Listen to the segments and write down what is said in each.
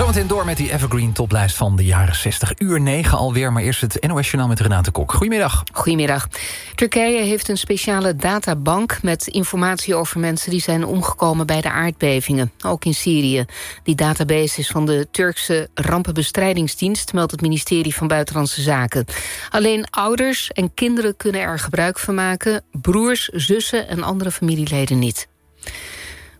Zometeen door met die Evergreen toplijst van de jaren 60. Uur 9 alweer, maar eerst het NOS Journaal met Renate Kok. Goedemiddag. Goedemiddag. Turkije heeft een speciale databank met informatie over mensen... die zijn omgekomen bij de aardbevingen, ook in Syrië. Die database is van de Turkse rampenbestrijdingsdienst... meldt het ministerie van Buitenlandse Zaken. Alleen ouders en kinderen kunnen er gebruik van maken... broers, zussen en andere familieleden niet.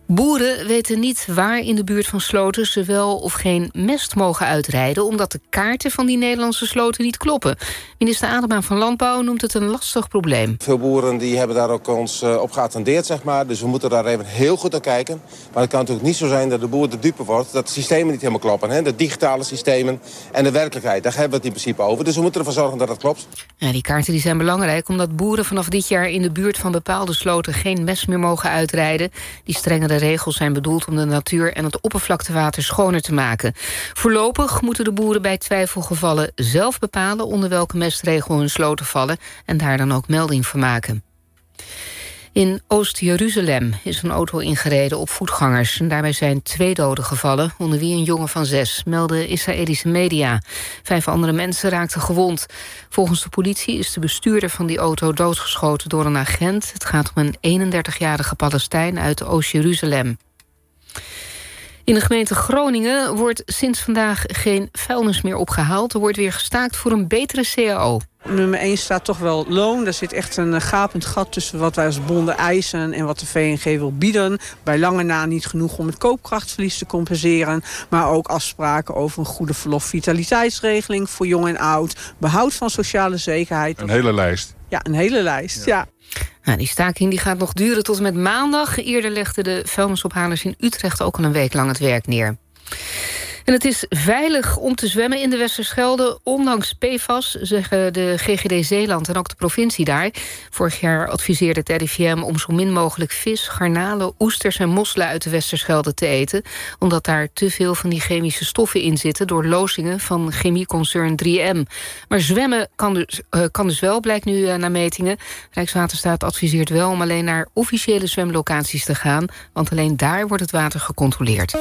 Boeren weten niet waar in de buurt van sloten ze wel of geen mest mogen uitrijden... omdat de kaarten van die Nederlandse sloten niet kloppen. Minister Adema van Landbouw noemt het een lastig probleem. Veel boeren die hebben daar ook ons eh, op geattendeerd, zeg maar. Dus we moeten daar even heel goed naar kijken. Maar het kan natuurlijk niet zo zijn dat de boer de dupe wordt... dat de systemen niet helemaal kloppen. Hè? De digitale systemen en de werkelijkheid. Daar hebben we het in principe over. Dus we moeten ervoor zorgen dat dat klopt. Ja, die kaarten die zijn belangrijk omdat boeren vanaf dit jaar... in de buurt van bepaalde sloten geen mest meer mogen uitrijden. Die strengere regels zijn bedoeld om de natuur en het oppervlaktewater schoner te maken. Voorlopig moeten de boeren bij twijfelgevallen zelf bepalen onder welke mestregel hun sloten vallen en daar dan ook melding van maken. In Oost-Jeruzalem is een auto ingereden op voetgangers. En daarbij zijn twee doden gevallen, onder wie een jongen van zes... melden Israëlische media. Vijf andere mensen raakten gewond. Volgens de politie is de bestuurder van die auto doodgeschoten door een agent. Het gaat om een 31-jarige Palestijn uit Oost-Jeruzalem. In de gemeente Groningen wordt sinds vandaag geen vuilnis meer opgehaald. Er wordt weer gestaakt voor een betere CAO. Nummer 1 staat toch wel loon. Er zit echt een eh, gapend gat tussen wat wij als bonden eisen... en wat de VNG wil bieden. Bij lange na niet genoeg om het koopkrachtverlies te compenseren. Maar ook afspraken over een goede verlof-vitaliteitsregeling... voor jong en oud. Behoud van sociale zekerheid. Een hele lijst. Ja, een hele lijst, ja. Nou, die staking die gaat nog duren tot met maandag. Eerder legden de vuilnisophalers in Utrecht ook al een week lang het werk neer. En het is veilig om te zwemmen in de Westerschelde... ondanks PFAS, zeggen de GGD Zeeland en ook de provincie daar. Vorig jaar adviseerde het RIVM om zo min mogelijk vis... garnalen, oesters en mosselen uit de Westerschelde te eten... omdat daar te veel van die chemische stoffen in zitten... door lozingen van chemieconcern 3M. Maar zwemmen kan dus, uh, kan dus wel, blijkt nu uh, naar metingen. Rijkswaterstaat adviseert wel om alleen naar officiële zwemlocaties te gaan... want alleen daar wordt het water gecontroleerd.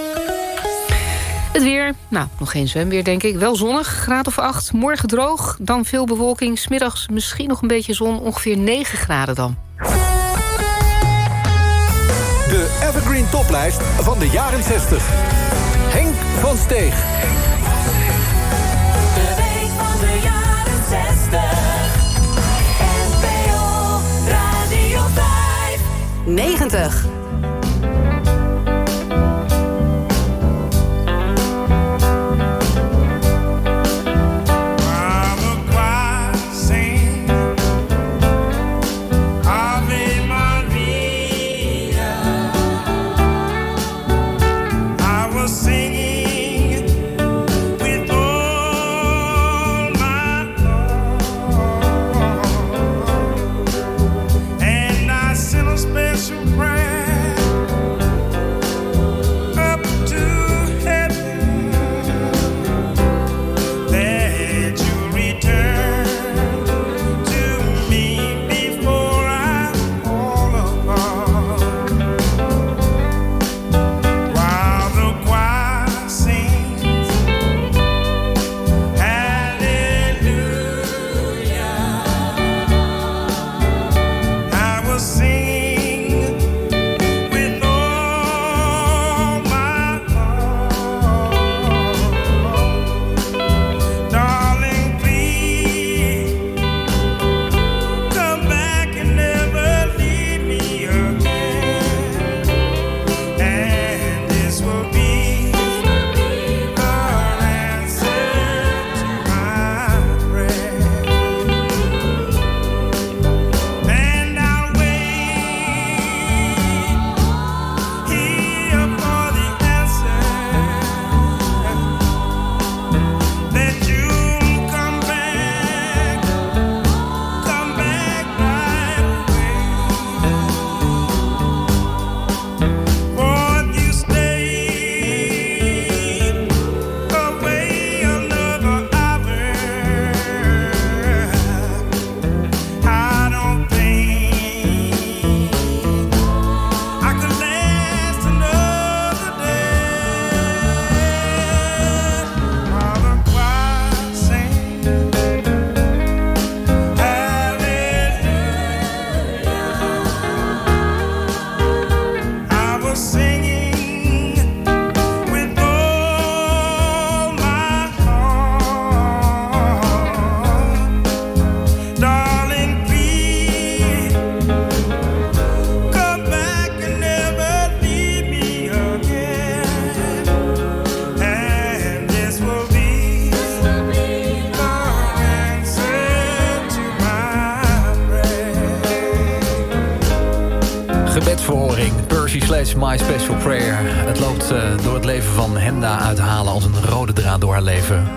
Het weer, nou, nog geen zwemweer denk ik. Wel zonnig, graad of 8. Morgen droog, dan veel bewolking. Smiddags misschien nog een beetje zon, ongeveer 9 graden dan. De Evergreen Toplijst van de jaren 60. Henk van Steeg. De week van de jaren 60. NPO Radio 5. 90.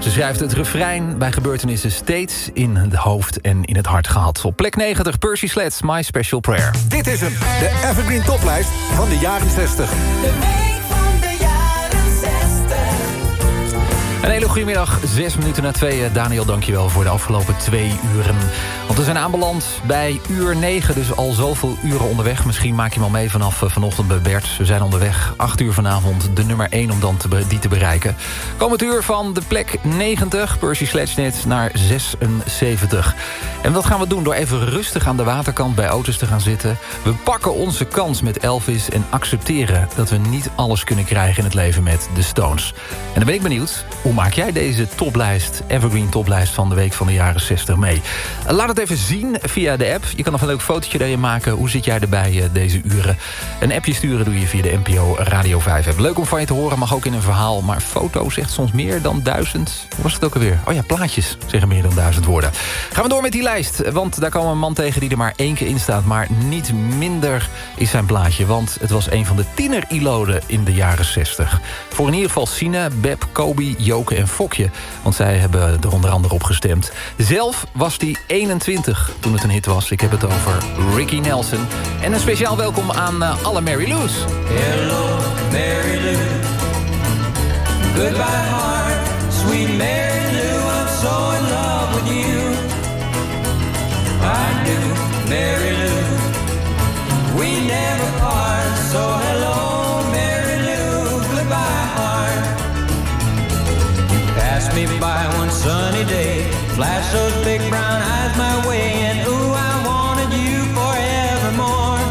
Ze schrijft het refrein bij gebeurtenissen steeds in het hoofd en in het hart gehad. Op plek 90, Percy Sledge, My Special Prayer. Dit is hem, de Evergreen Toplijst van de jaren 60. Een hele goede middag, zes minuten na twee. Daniel, dankjewel voor de afgelopen twee uren. Want we zijn aanbeland bij uur negen, dus al zoveel uren onderweg. Misschien maak je hem al mee vanaf eh, vanochtend bij Bert. We zijn onderweg, acht uur vanavond, de nummer 1 om dan te die te bereiken. Komend uur van de plek 90, Percy Sledgenet, naar 76. En wat gaan we doen? Door even rustig aan de waterkant bij auto's te gaan zitten. We pakken onze kans met Elvis en accepteren... dat we niet alles kunnen krijgen in het leven met de Stones. En dan ben ik benieuwd, hoe maak jij deze toplijst... Evergreen toplijst van de week van de jaren 60 mee? Laat het even zien via de app. Je kan nog een leuk fotootje daarin maken. Hoe zit jij erbij uh, deze uren? Een appje sturen doe je via de NPO Radio 5 app. Leuk om van je te horen, mag ook in een verhaal. Maar foto zegt soms meer dan duizend. Hoe was het ook alweer? Oh ja, plaatjes zeggen meer dan duizend woorden. Gaan we door met die lijst. Want daar we een man tegen die er maar één keer in staat. Maar niet minder is zijn plaatje. Want het was een van de tiener-iloden in de jaren 60. Voor in ieder geval Sine, Beb, Kobi, Joke en Fokje. Want zij hebben er onder andere op gestemd. Zelf was hij 21 toen het een hit was. Ik heb het over Ricky Nelson. En een speciaal welkom aan uh, alle Mary Lou's. Hello, Mary Lou. Goodbye, heart, sweet Mary Mary Lou. We never part, so hello, Mary Lou. Goodbye, heart. You passed me by one sunny day. Flash those big brown eyes my way, and ooh, I wanted you forevermore.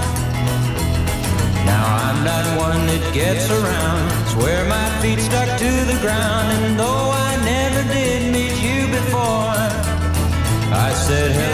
Now I'm not one that gets around, swear my feet stuck to the ground, and though I never did meet you before, I said hello,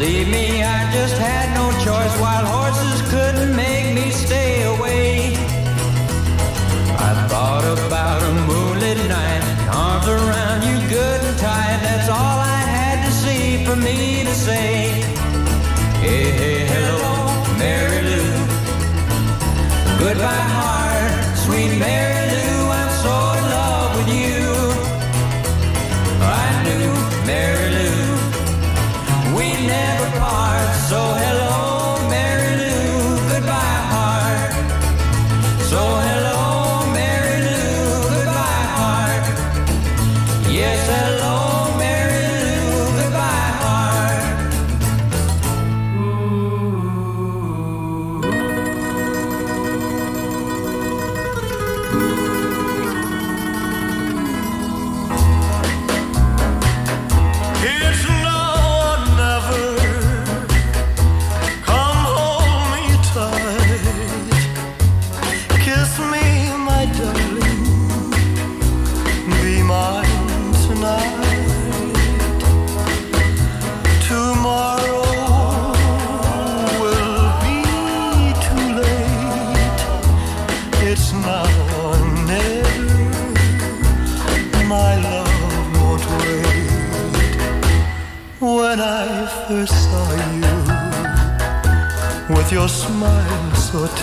voice. Believe me, I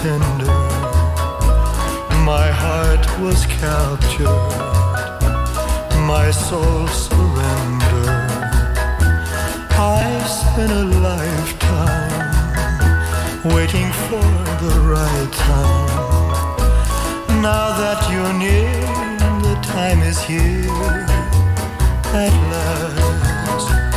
tender, my heart was captured, my soul surrendered. I've spent a lifetime waiting for the right time. Now that you're near, the time is here at last.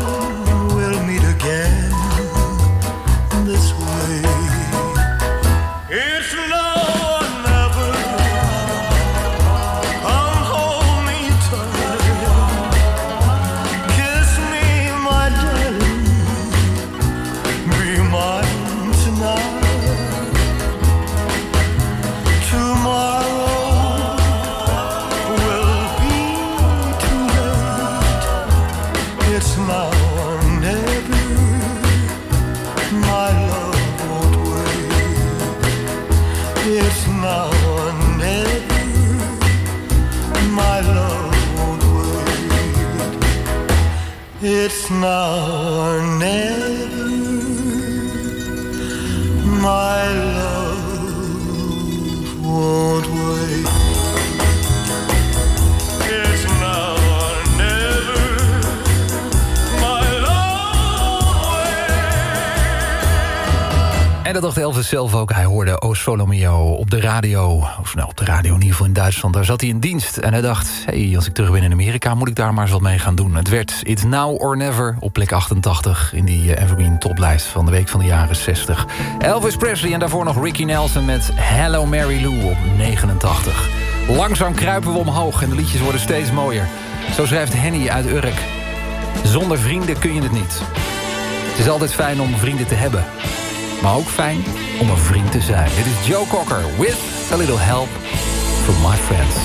now or never. My love won't wait. Never. My love En dat dacht Elvis zelf ook. Hij hoorde O Solo Mio op de radio. Of nou, radio in in Duitsland. Daar zat hij in dienst. En hij dacht, hey, als ik terug ben in Amerika... moet ik daar maar eens wat mee gaan doen. Het werd It's Now or Never op plek 88... in die eh, Evergreen toplijst van de week van de jaren 60. Elvis Presley en daarvoor nog Ricky Nelson met Hello Mary Lou op 89. Langzaam kruipen we omhoog en de liedjes worden steeds mooier. Zo schrijft Henny uit Urk. Zonder vrienden kun je het niet. Het is altijd fijn om vrienden te hebben. Maar ook fijn om een vriend te zijn. Dit is Joe Cocker with a little help from my friends.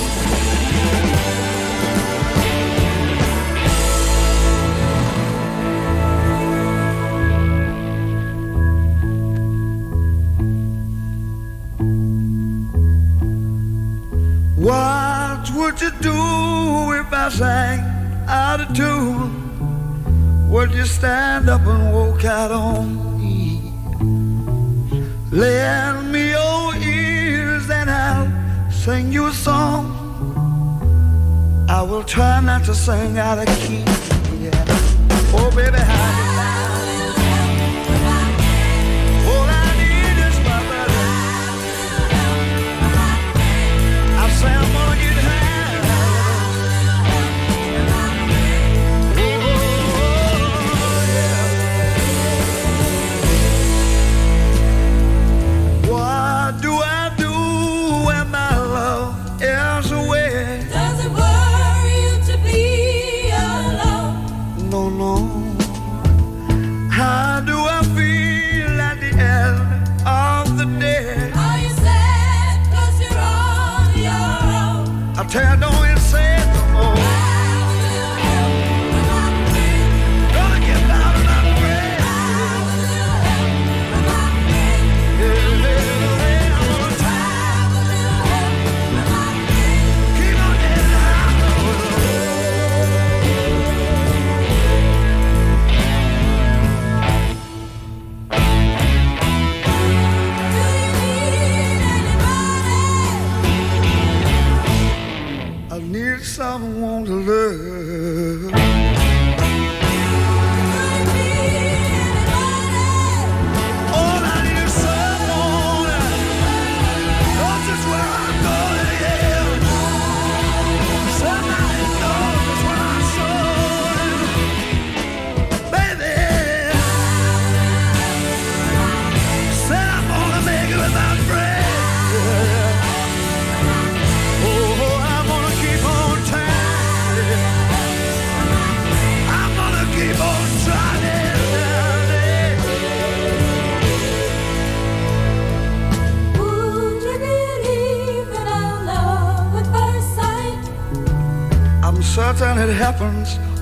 What would you do if I sang out of tune? Would you stand up and walk out on? Lend me your ears and I'll sing you a song. I will try not to sing out of key. Yeah. Oh, baby, how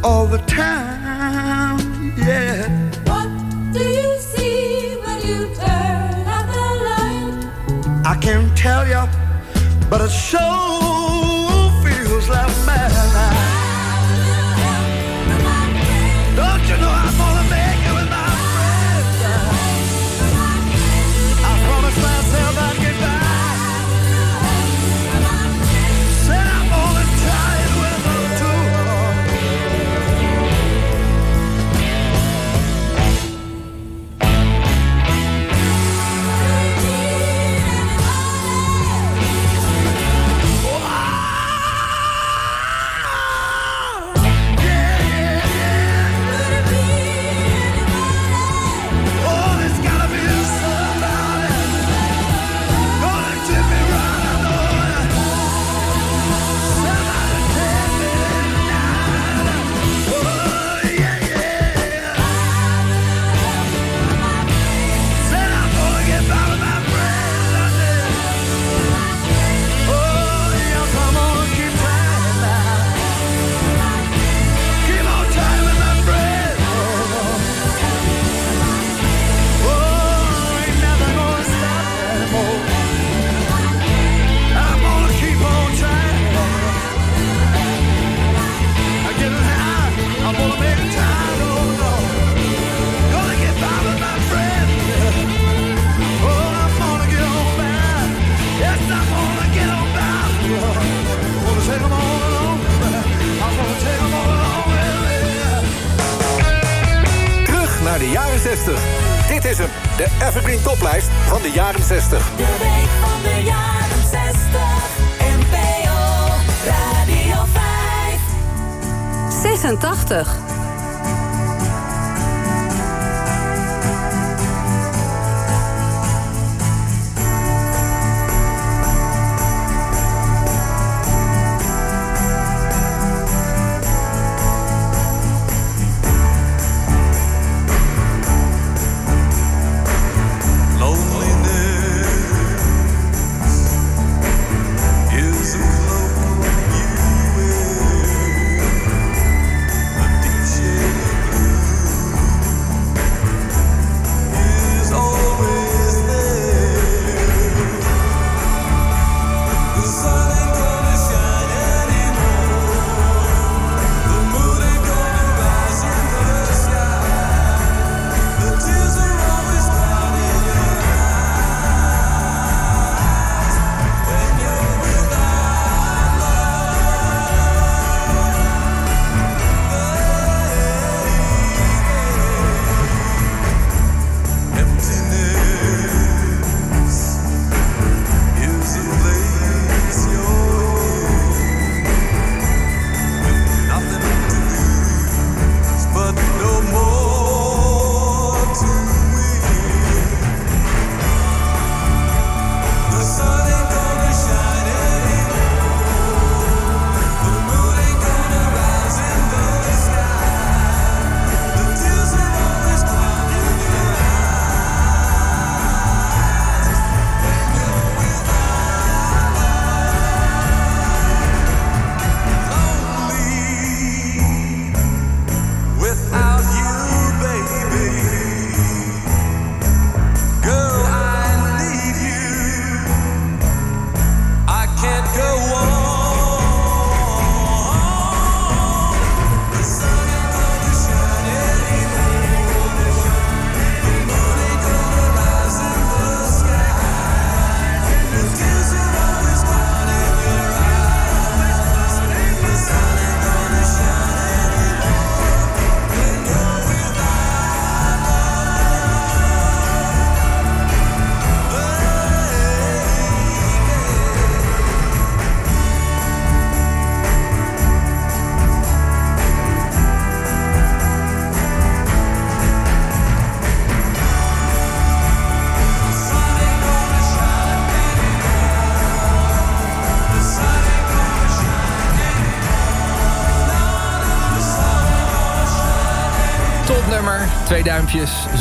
all the time.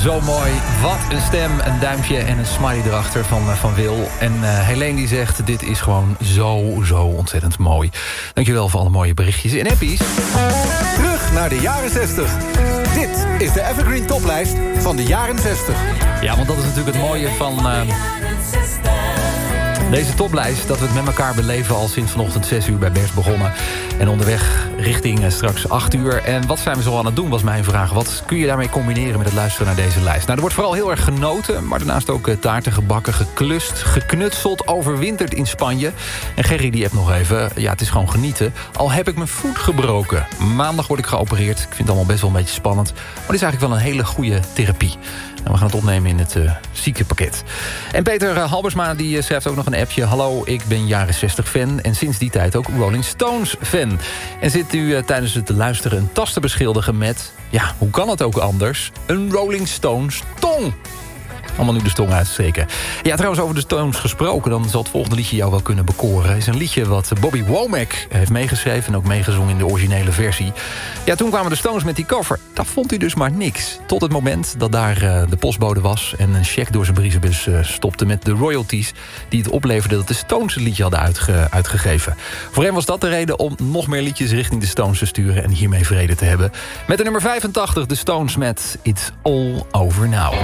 Zo mooi. Wat een stem, een duimpje en een smiley erachter van, eh, van Wil. En eh Helene die zegt, dit is gewoon zo, zo ontzettend mooi. Dankjewel voor alle mooie berichtjes en appies. Terug naar de jaren 60. Dit is de Evergreen Toplijst van de jaren 60. Ja, want dat is natuurlijk het mooie van eh, deze toplijst. Dat we het met elkaar beleven al sinds vanochtend 6 uur bij Bers begonnen. En onderweg richting eh, straks 8 uur. En wat zijn we zo aan het doen, was mijn vraag. Wat kun je daarmee combineren met het luisteren naar deze lijst? Nou, er wordt vooral heel erg genoten. Maar daarnaast ook eh, taarten gebakken, geklust, geknutseld, overwinterd in Spanje. En Gerry die heeft nog even, ja, het is gewoon genieten. Al heb ik mijn voet gebroken. Maandag word ik geopereerd. Ik vind het allemaal best wel een beetje spannend. Maar het is eigenlijk wel een hele goede therapie. En we gaan het opnemen in het eh ziekenpakket. En Peter eh, Halbersma die eh, schrijft ook nog een appje. Hallo, ik ben jaren 60 fan en sinds die tijd ook Rolling Stones fan. En zit u tijdens het luisteren een tas te beschilderen met... ja, hoe kan het ook anders? Een Rolling Stones tong. Allemaal nu de stong uitsteken. Ja, trouwens over de Stones gesproken... dan zal het volgende liedje jou wel kunnen bekoren. Het is een liedje wat Bobby Womack heeft meegeschreven... en ook meegezongen in de originele versie. Ja, toen kwamen de Stones met die cover. Dat vond hij dus maar niks. Tot het moment dat daar eh, de postbode was... en een cheque door zijn brievenbus eh, stopte met de royalties... die het opleverde dat de Stones het liedje hadden uitge- uitgegeven. Voor hem was dat de reden om nog meer liedjes richting de Stones te sturen... en hiermee vrede te hebben. Met de nummer 85, de Stones met It's All Over Now.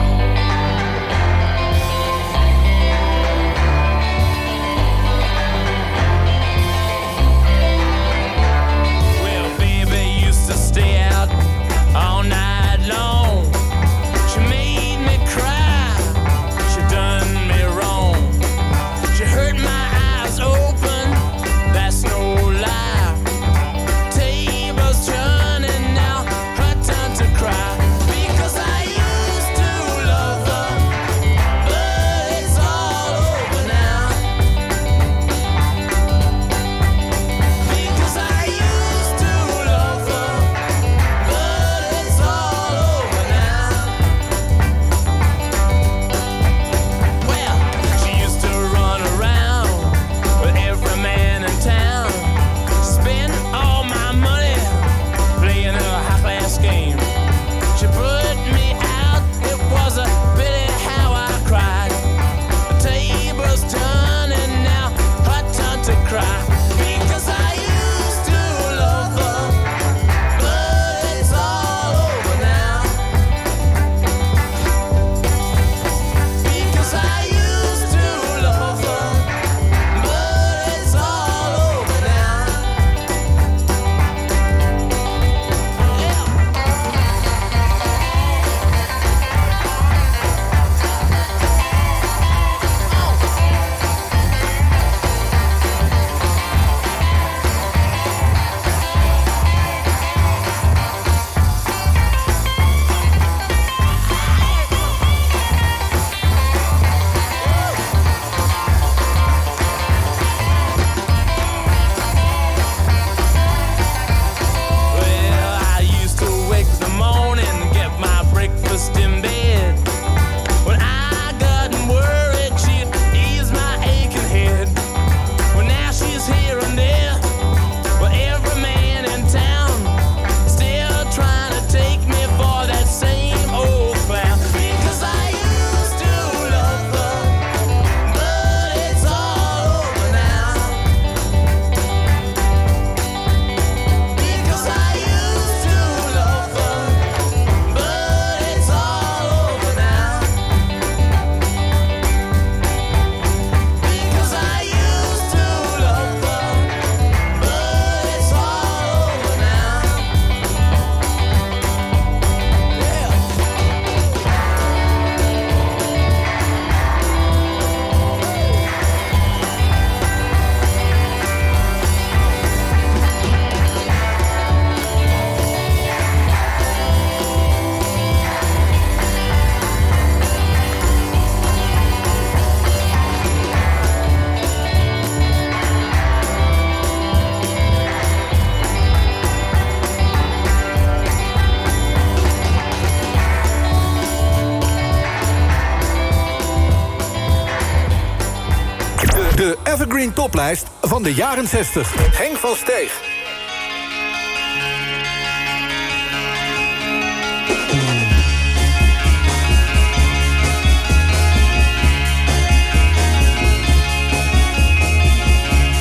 Evergreen Toplijst van de jaren 60. Henk van Steeg.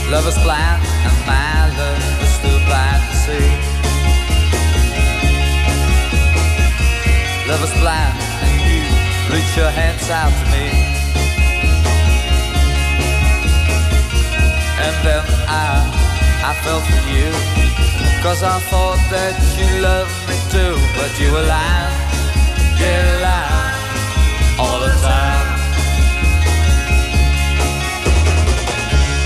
Love is blind, and my love is still blind to see. Love is blind, and you reach your hands out to me. Then I, I fell for you, cause I thought that you loved me too, but you were lying, yeah, lying all the time.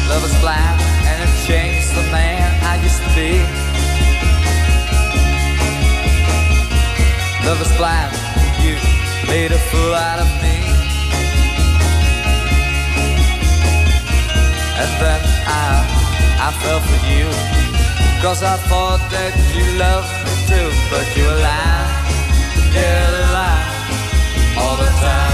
Love is blind and it changed the man I used to be. Love is blind, you made a fool out of me. I fell for you. Cause I thought that you loved me too. But you were lying, yeah, lying all the time.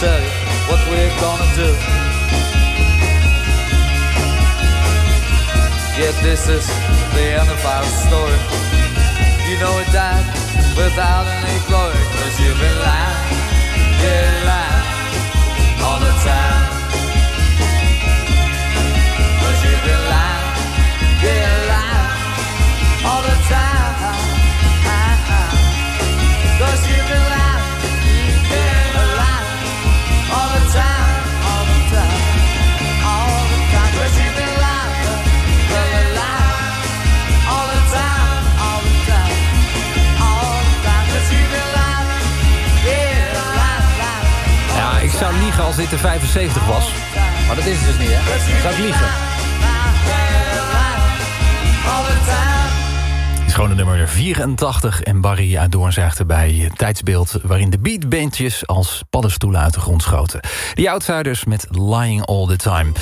Tell you what we're gonna do. Yeah, this is the end of our story. You know it died without any glory, cause you've been lying, yeah, lying zou liegen als dit de 75 was. Maar dat is het dus niet, hè? Zou ik liegen. Het is gewoon de nummer 84 en Barry uit Doorn zaagde bij het tijdsbeeld... waarin de beatbeentjes als paddenstoelen uit de grond schoten. Die Outsiders met Lying All The Time.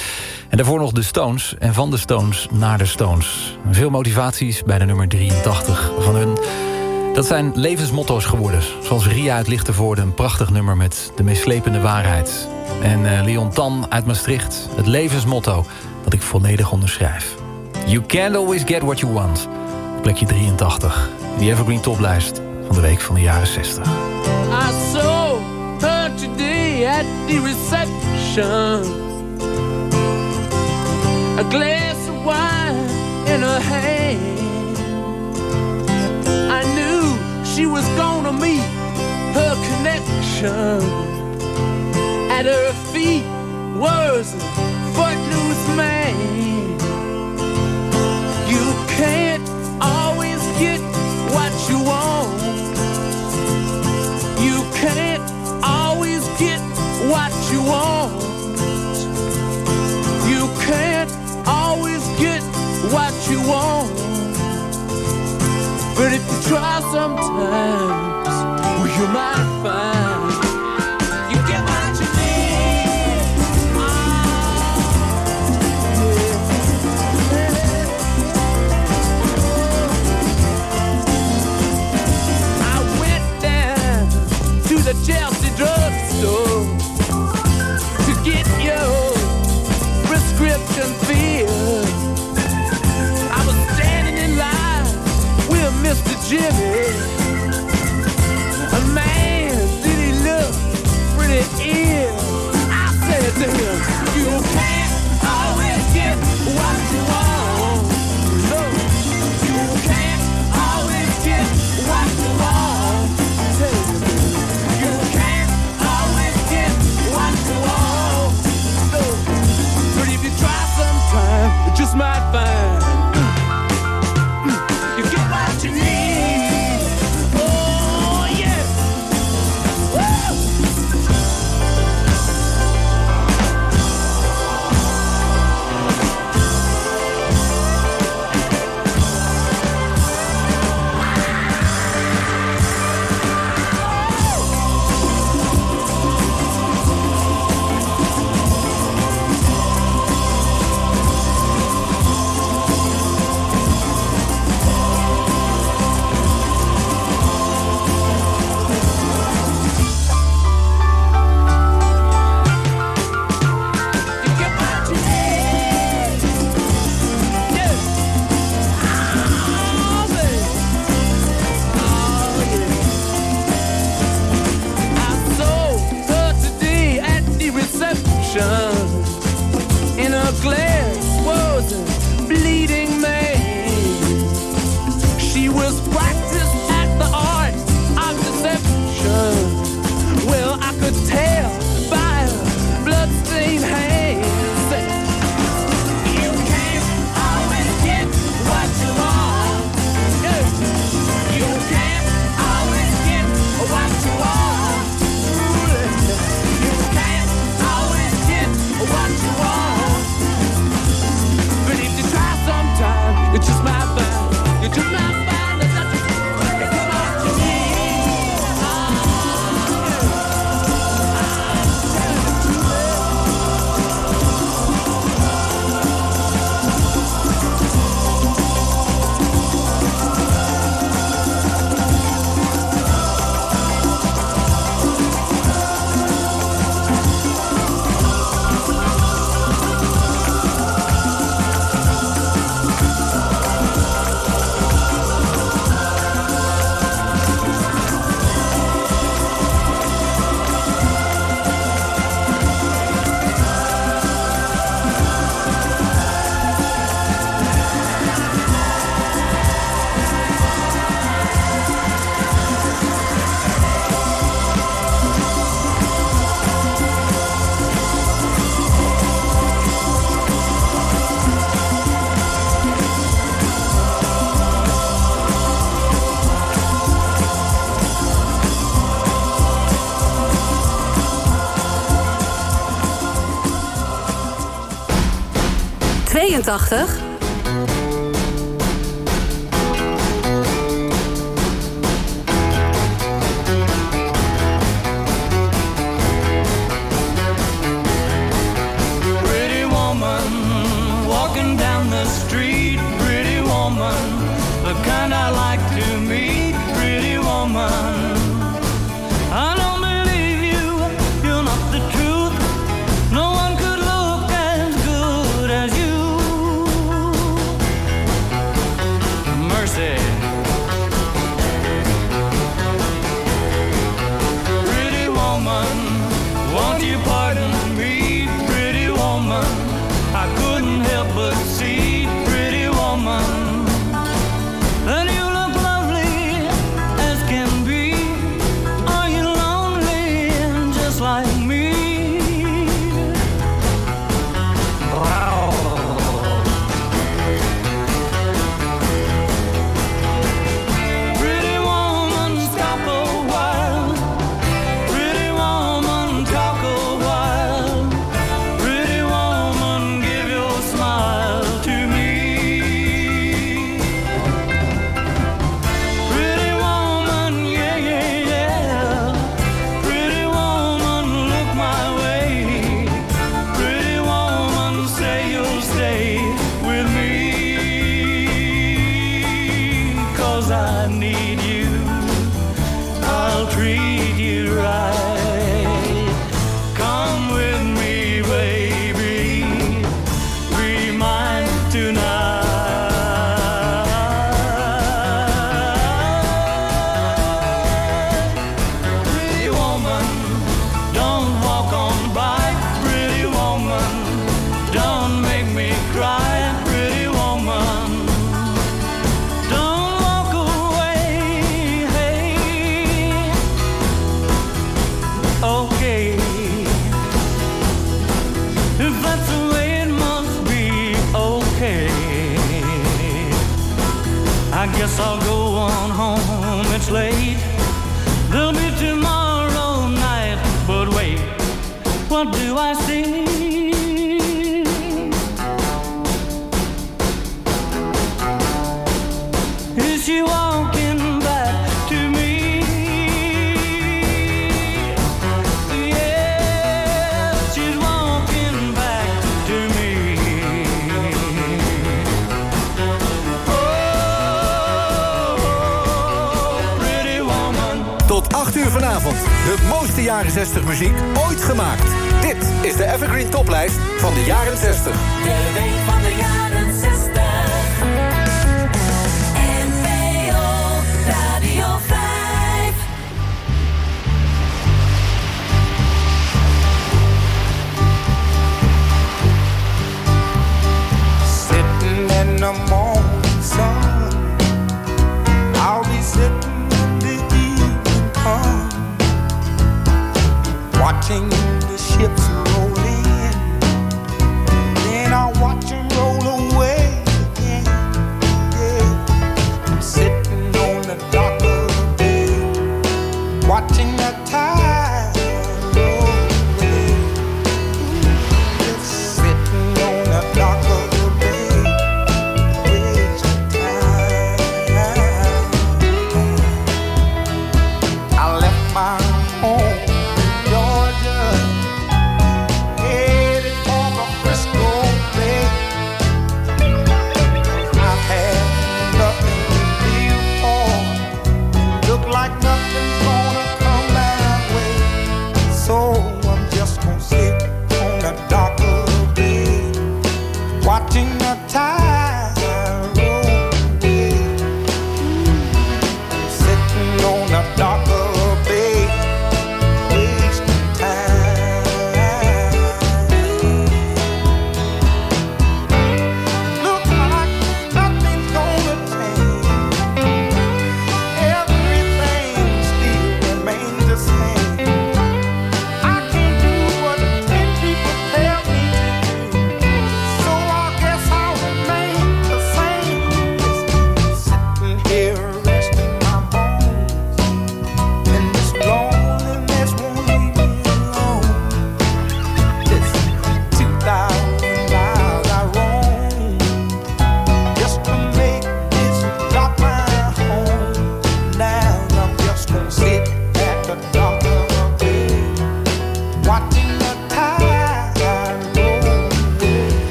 En daarvoor nog de Stones en van de Stones naar de Stones. Veel motivaties bij de nummer 83 van hun... Dat zijn levensmotto's geworden. Zoals Ria uit Lichtenvoorde, een prachtig nummer met de meeslepende waarheid. En eh, Leon Tan uit Maastricht, het levensmotto dat ik volledig onderschrijf. You can't always get what you want. Plekje 83. Die Evergreen toplijst van de week van de jaren 60. I saw her today at the reception. A glass of wine in her hand. She was gonna meet her connection. At her feet was a footloose man. You can't always get what you want. You can't always get what you want. You can't always get what you want. But if you try sometimes, well, you might find 89.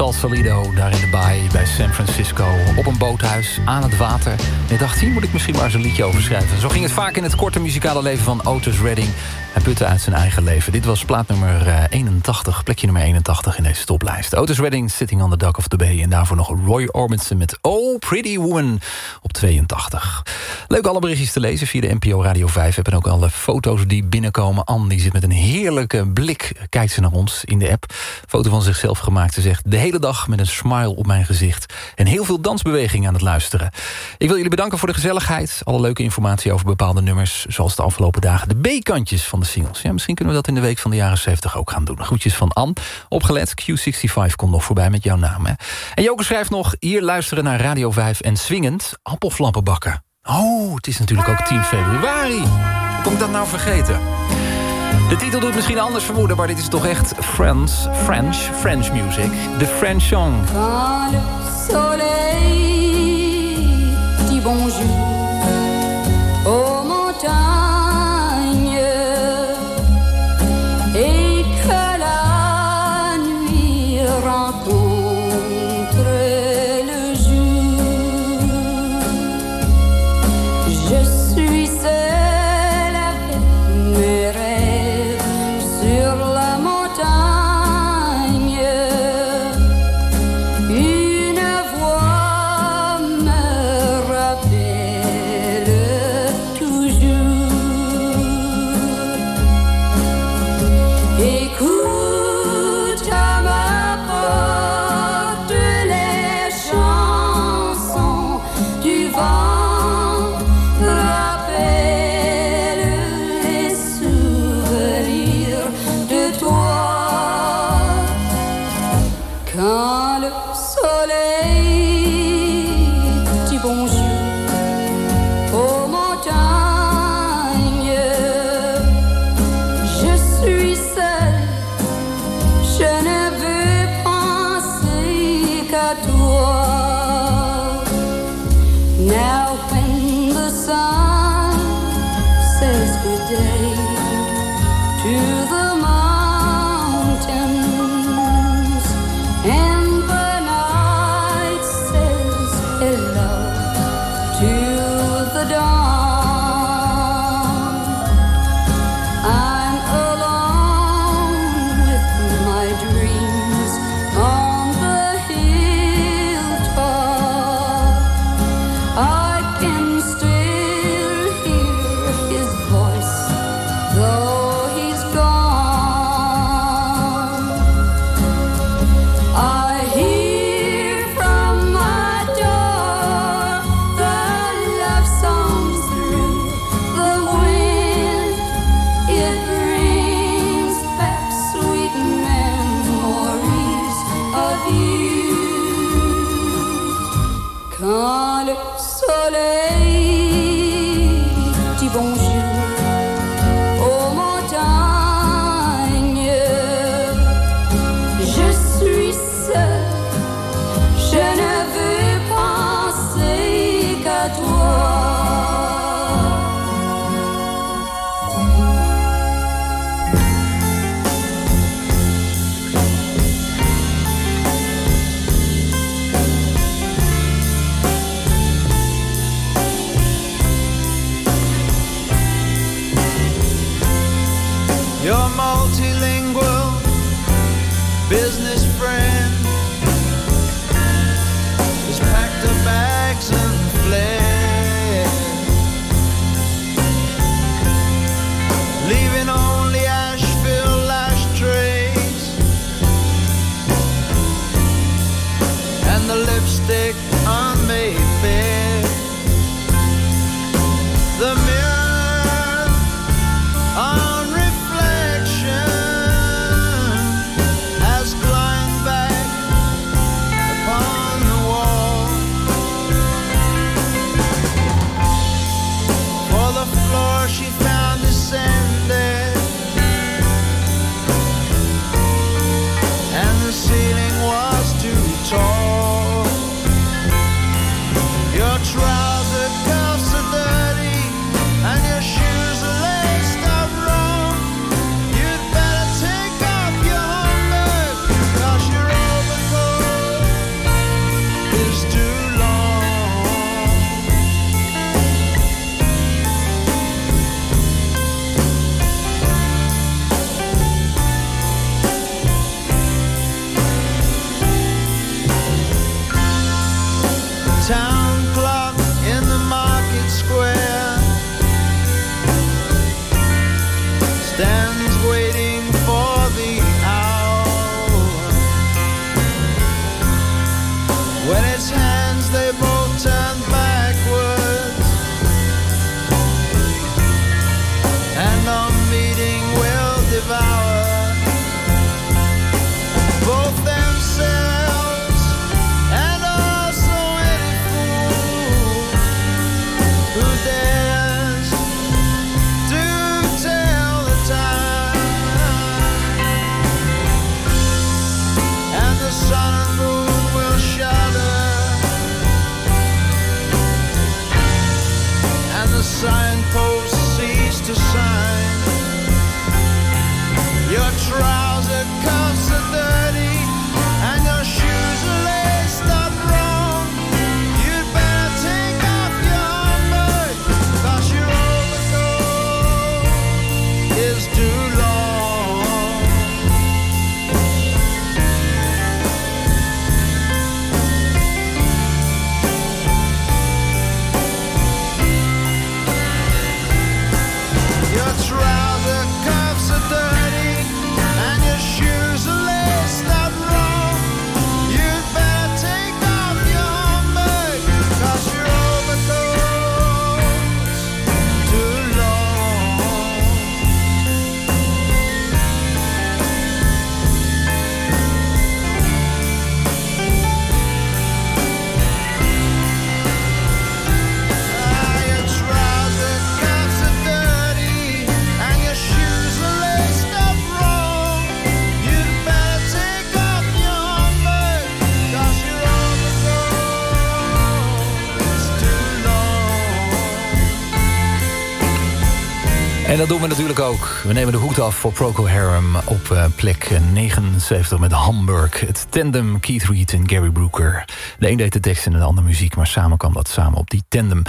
Salsalido, daar in de baai bij San Francisco... op een boothuis, aan het water. En ik dacht, hier moet ik misschien maar eens een liedje over schrijven. Zo ging het vaak in het korte muzikale leven van Otis Redding. Hij putte uit zijn eigen leven. Dit was plaat nummer eh, 81, plekje nummer 81 in deze toplijst. Otis Redding, Sitting on the Dock of the Bay. En daarvoor nog Roy Orbison met Oh Pretty Woman op 82. Leuk alle berichtjes te lezen via de NPO Radio 5. We hebben ook alle foto's die binnenkomen. Anne die zit met een heerlijke blik, kijkt ze naar ons in de app. Foto van zichzelf gemaakt. Ze zegt de hele dag met een smile op mijn gezicht. En heel veel dansbeweging aan het luisteren. Ik wil jullie bedanken voor de gezelligheid. Alle leuke informatie over bepaalde nummers. Zoals de afgelopen dagen de B-kantjes van de singles. Ja, misschien kunnen we dat in de week van de jaren 70 ook gaan doen. Groetjes van Anne. Opgelet, Q65 komt nog voorbij met jouw naam. Hè? En Joke schrijft nog, hier luisteren naar Radio 5 en swingend appelflappen bakken. Oh, het is natuurlijk ook 10 februari. Hoe kon ik dat nou vergeten? De titel doet misschien anders vermoeden, maar dit is toch echt French, French, French music. De French song. Your natuurlijk ook. We nemen de hoed af voor Procol Harum op eh, plek 79 met Hamburg. Het tandem Keith Reed en Gary Brooker. De een deed de tekst en de ander muziek, maar samen kwam dat samen op die tandem.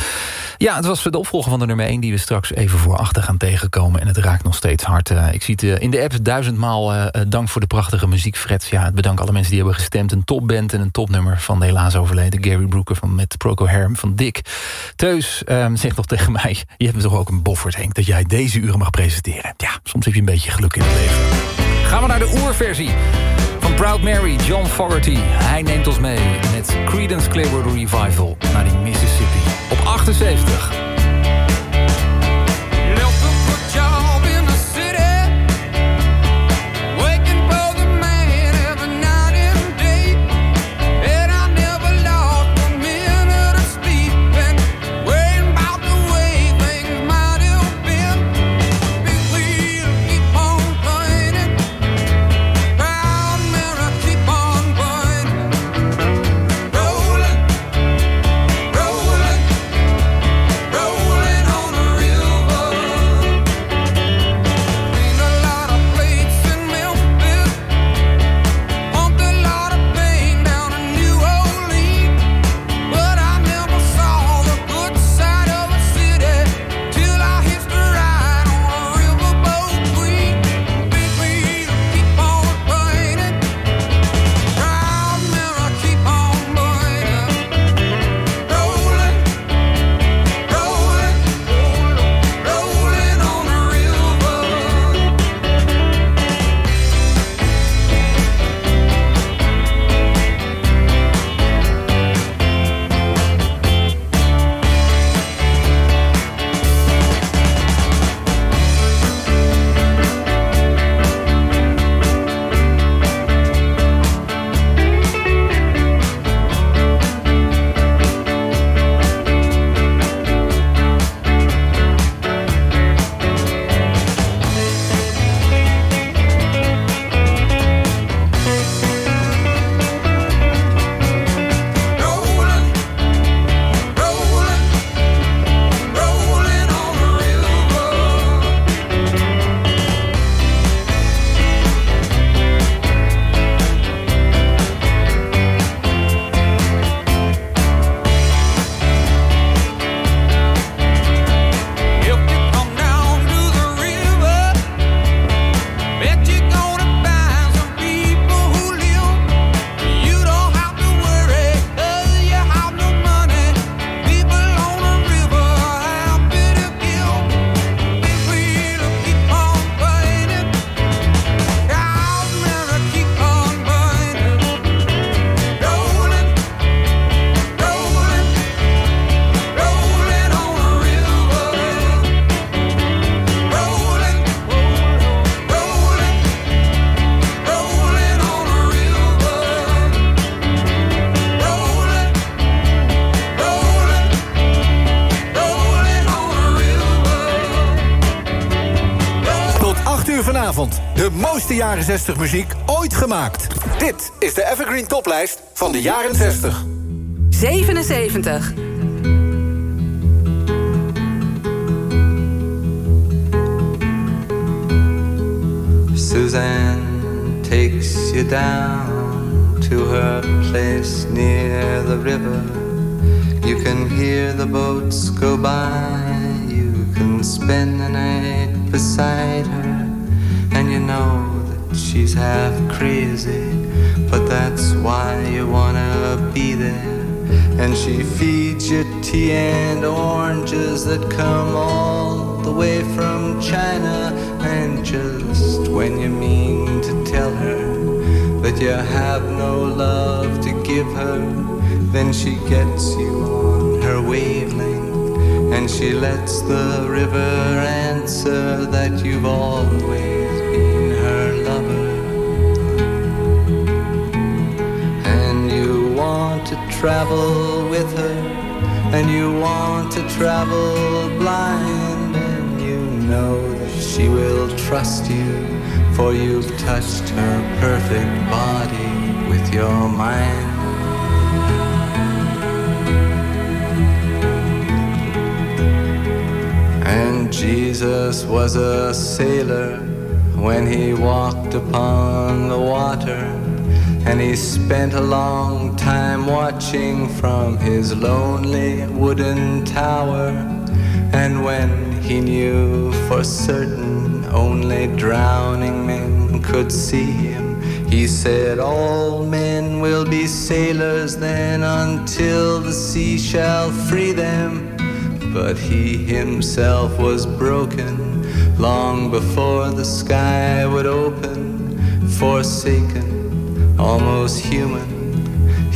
Ja, het was de opvolger van de nummer 1 die we straks even voor achter gaan tegenkomen. En het raakt nog steeds hard. Eh, ik zie het eh, in de app duizendmaal eh, dank voor de prachtige muziek, Freds. Ja, bedank alle mensen die hebben gestemd. Een topband en een topnummer van de helaas overleden Gary Brooker van, met Procol Harum van Dick. Teus ehm, zegt nog tegen mij, je hebt me toch ook een boffert, Henk, dat jij deze uren mag presenteren. Ja, soms heb je een beetje geluk in het leven. Gaan we naar de oerversie van Proud Mary, John Fogerty. Hij neemt ons mee met Creedence Clearwater Revival naar die Mississippi. Op 78. 60 muziek ooit gemaakt. Dit is de Evergreen Toplijst van de jaren 60. 77. Suzanne takes you down to her place near the river. You can hear the boats go by. You can spend the night beside her. And you know she's half crazy. But that's why you wanna be there. And she feeds you tea and oranges that come all the way from China. And just when you mean to tell her that you have no love to give her, then she gets you on her wavelength. And she lets the river answer that you've always travel with her, and you want to travel blind, and you know that she will trust you, for you've touched her perfect body with your mind. And Jesus was a sailor when he walked upon the water. And he spent a long time watching from his lonely wooden tower. And when he knew for certain only drowning men could see him, he said, All men will be sailors then until the sea shall free them. But he himself was broken long before the sky would open, forsaken, almost human.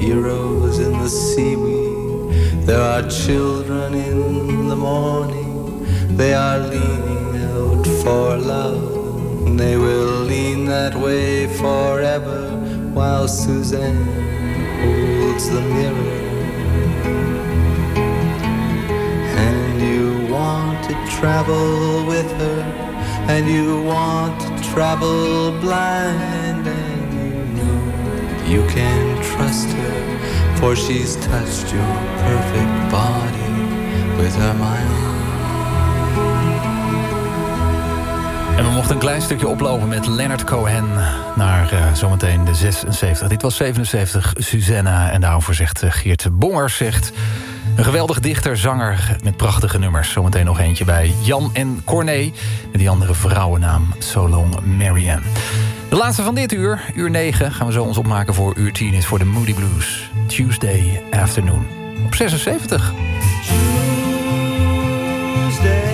heroes in the seaweed, there are children in the morning. They are leaning out for love, and they will lean that way forever while Suzanne holds the mirror. And you want to travel with her, and you want to travel blind, and you know you can for she's touched your perfect body with her mind. En we mochten een klein stukje oplopen met Leonard Cohen naar eh, zometeen de 76. Dit was 77, Susanna. En daarover zegt eh, Geert Bongers, zegt... Een geweldig dichter, zanger met prachtige nummers. Zometeen nog eentje bij Jan en Corné. Met die andere vrouwennaam, So Long Marianne. De laatste van dit uur, uur 9, gaan we zo ons opmaken voor uur 10... is voor de Moody Blues, Tuesday Afternoon. Op 76. I'm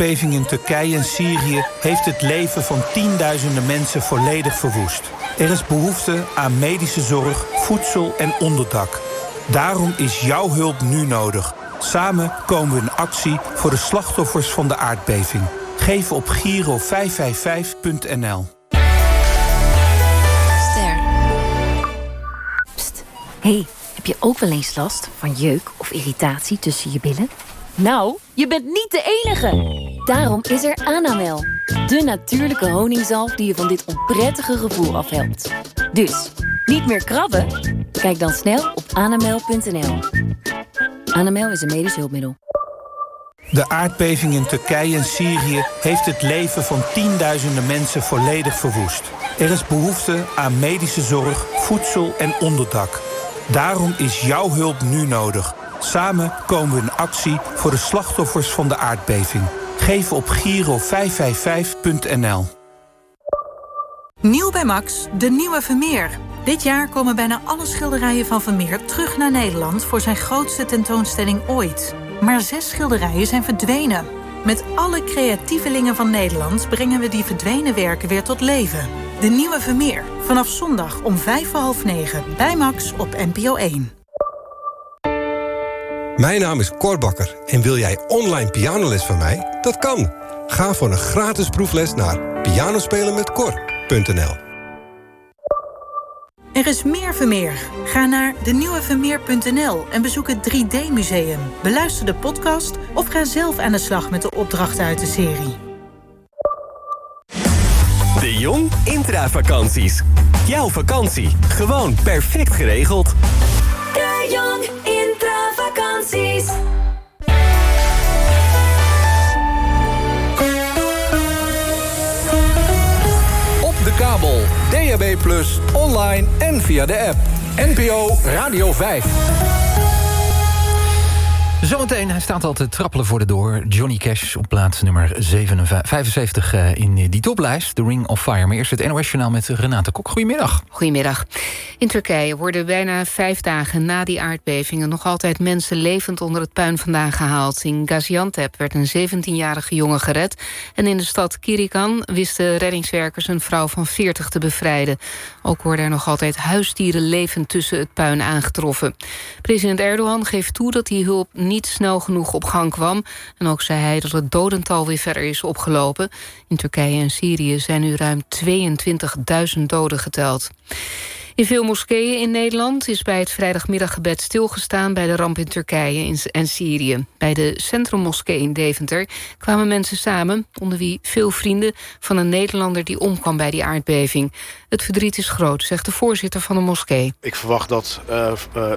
aardbeving in Turkije en Syrië heeft het leven van tienduizenden mensen volledig verwoest. Er is behoefte aan medische zorg, voedsel en onderdak. Daarom is jouw hulp nu nodig. Samen komen we in actie voor de slachtoffers van de aardbeving. Geef op Giro 555.nl. Ster. Pst, hey, heb je ook wel eens last van jeuk of irritatie tussen je billen? Nou, je bent niet de enige. Daarom is er Anamel. De natuurlijke honingzalf die je van dit onprettige gevoel afhelpt. Dus, niet meer krabben? Kijk dan snel op anamel.nl. Anamel is een medisch hulpmiddel. De aardbeving in Turkije en Syrië heeft het leven van tienduizenden mensen volledig verwoest. Er is behoefte aan medische zorg, voedsel en onderdak. Daarom is jouw hulp nu nodig. Samen komen we in actie voor de slachtoffers van de aardbeving. Geef op Giro 555.nl. Nieuw bij Max, de nieuwe Vermeer. Dit jaar komen bijna alle schilderijen van Vermeer terug naar Nederland voor zijn grootste tentoonstelling ooit. Maar zes schilderijen zijn verdwenen. Met alle creatievelingen van Nederland brengen we die verdwenen werken weer tot leven. De nieuwe Vermeer, vanaf zondag om vijf voor half negen bij Max op NPO 1. Mijn naam is Cor Bakker en wil jij online pianoles van mij? Dat kan. Ga voor een gratis proefles naar pianospelenmetcor.nl. Er is meer Vermeer. Ga naar denieuwevermeer.nl en bezoek het 3D-museum. Beluister de podcast of ga zelf aan de slag met de opdrachten uit de serie. De Jong Intravakanties. Jouw vakantie. Gewoon perfect geregeld. De Jong Op de kabel, DAB+, online en via de app. NPO Radio 5. Zometeen, hij staat al te trappelen voor de door. Johnny Cash op plaats nummer 57, 75 eh, in die toplijst. The Ring of Fire. Maar eerst het NOS-journaal met Renate Kok. Goedemiddag. Goedemiddag. In Turkije worden bijna vijf dagen na die aardbevingen... nog altijd mensen levend onder het puin vandaan gehaald. In Gaziantep werd een 17-jarige jongen gered... en in de stad Kirikan wisten reddingswerkers een vrouw van 40 te bevrijden. Ook worden er nog altijd huisdieren levend tussen het puin aangetroffen. President Erdogan geeft toe dat die hulp niet snel genoeg op gang kwam. En ook zei hij dat het dodental weer verder is opgelopen. In Turkije en Syrië zijn nu ruim 22.000 doden geteld. In veel moskeeën in Nederland is bij het vrijdagmiddaggebed stilgestaan bij de ramp in Turkije en Syrië. Bij de Centrummoskee in Deventer kwamen mensen samen, onder wie veel vrienden van een Nederlander die omkwam bij die aardbeving. Het verdriet is groot, zegt de voorzitter van de moskee. Ik verwacht dat uh, uh,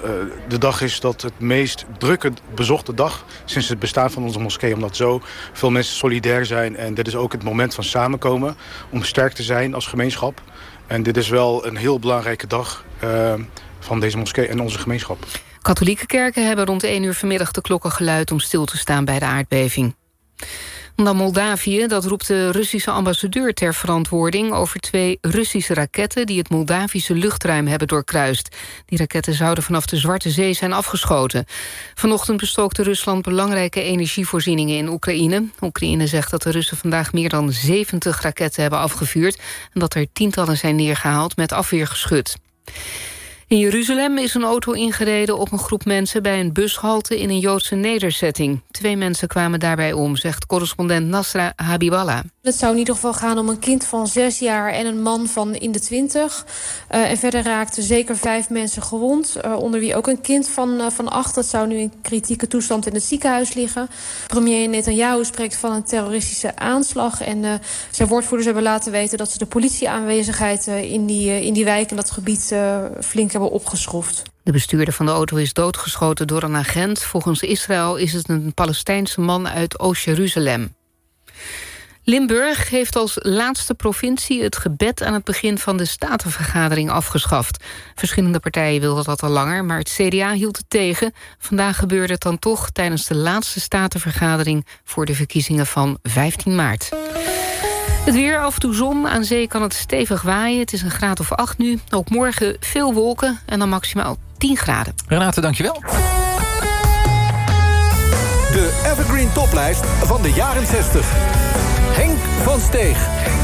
de dag is dat het meest drukke bezochte dag sinds het bestaan van onze moskee. Omdat zo veel mensen solidair zijn. En dit is ook het moment van samenkomen om sterk te zijn als gemeenschap. En dit is wel een heel belangrijke dag uh, van deze moskee en onze gemeenschap. Katholieke kerken hebben rond 1 uur vanmiddag de klokken geluid... om stil te staan bij de aardbeving. Dan Moldavië, dat roept de Russische ambassadeur ter verantwoording... over twee Russische raketten die het Moldavische luchtruim hebben doorkruist. Die raketten zouden vanaf de Zwarte Zee zijn afgeschoten. Vanochtend bestookte Rusland belangrijke energievoorzieningen in Oekraïne. Oekraïne zegt dat de Russen vandaag meer dan 70 raketten hebben afgevuurd... en dat er tientallen zijn neergehaald met afweergeschut. In Jeruzalem is een auto ingereden op een groep mensen... bij een bushalte in een Joodse nederzetting. Twee mensen kwamen daarbij om, zegt correspondent Nasra Habiballah. Het zou in ieder geval gaan om een kind van zes jaar en een man van in de twintig. Uh, en verder raakten zeker vijf mensen gewond. Uh, onder wie ook een kind van, uh, van acht. Dat zou nu in kritieke toestand in het ziekenhuis liggen. Premier Netanyahu spreekt van een terroristische aanslag. En zijn woordvoerders hebben laten weten... dat ze de politieaanwezigheid in, die, in die wijk en dat gebied flink hebben De bestuurder van de auto is doodgeschoten door een agent. Volgens Israël is het een Palestijnse man uit Oost-Jeruzalem. Limburg heeft als laatste provincie het gebed aan het begin van de statenvergadering afgeschaft. Verschillende partijen wilden dat al langer, maar het CDA hield het tegen. Vandaag gebeurde het dan toch tijdens de laatste statenvergadering voor de verkiezingen van 15 maart. Het weer, af en toe zon. Aan zee kan het stevig waaien. Het is een graad of 8 nu. Ook morgen veel wolken en dan maximaal 10 graden. Renate, dankjewel. De Evergreen Toplijst van de jaren 60. Henk van Steeg.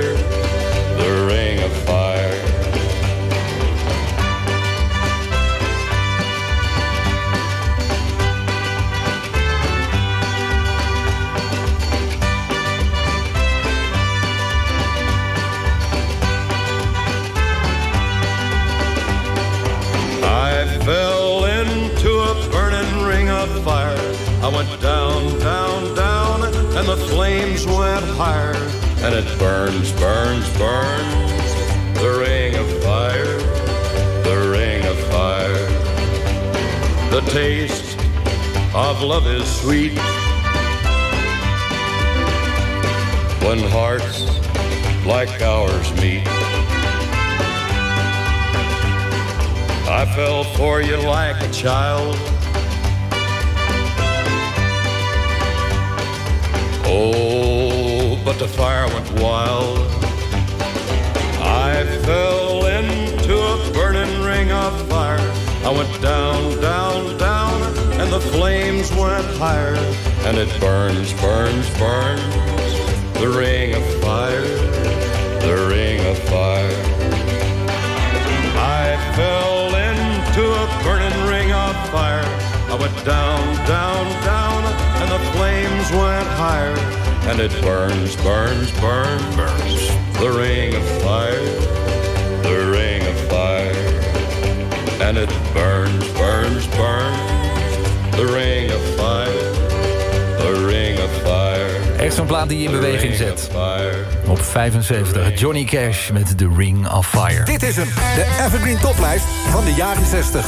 Met The Ring of Fire. Dit is hem, de Evergreen Toplijst van de jaren 60.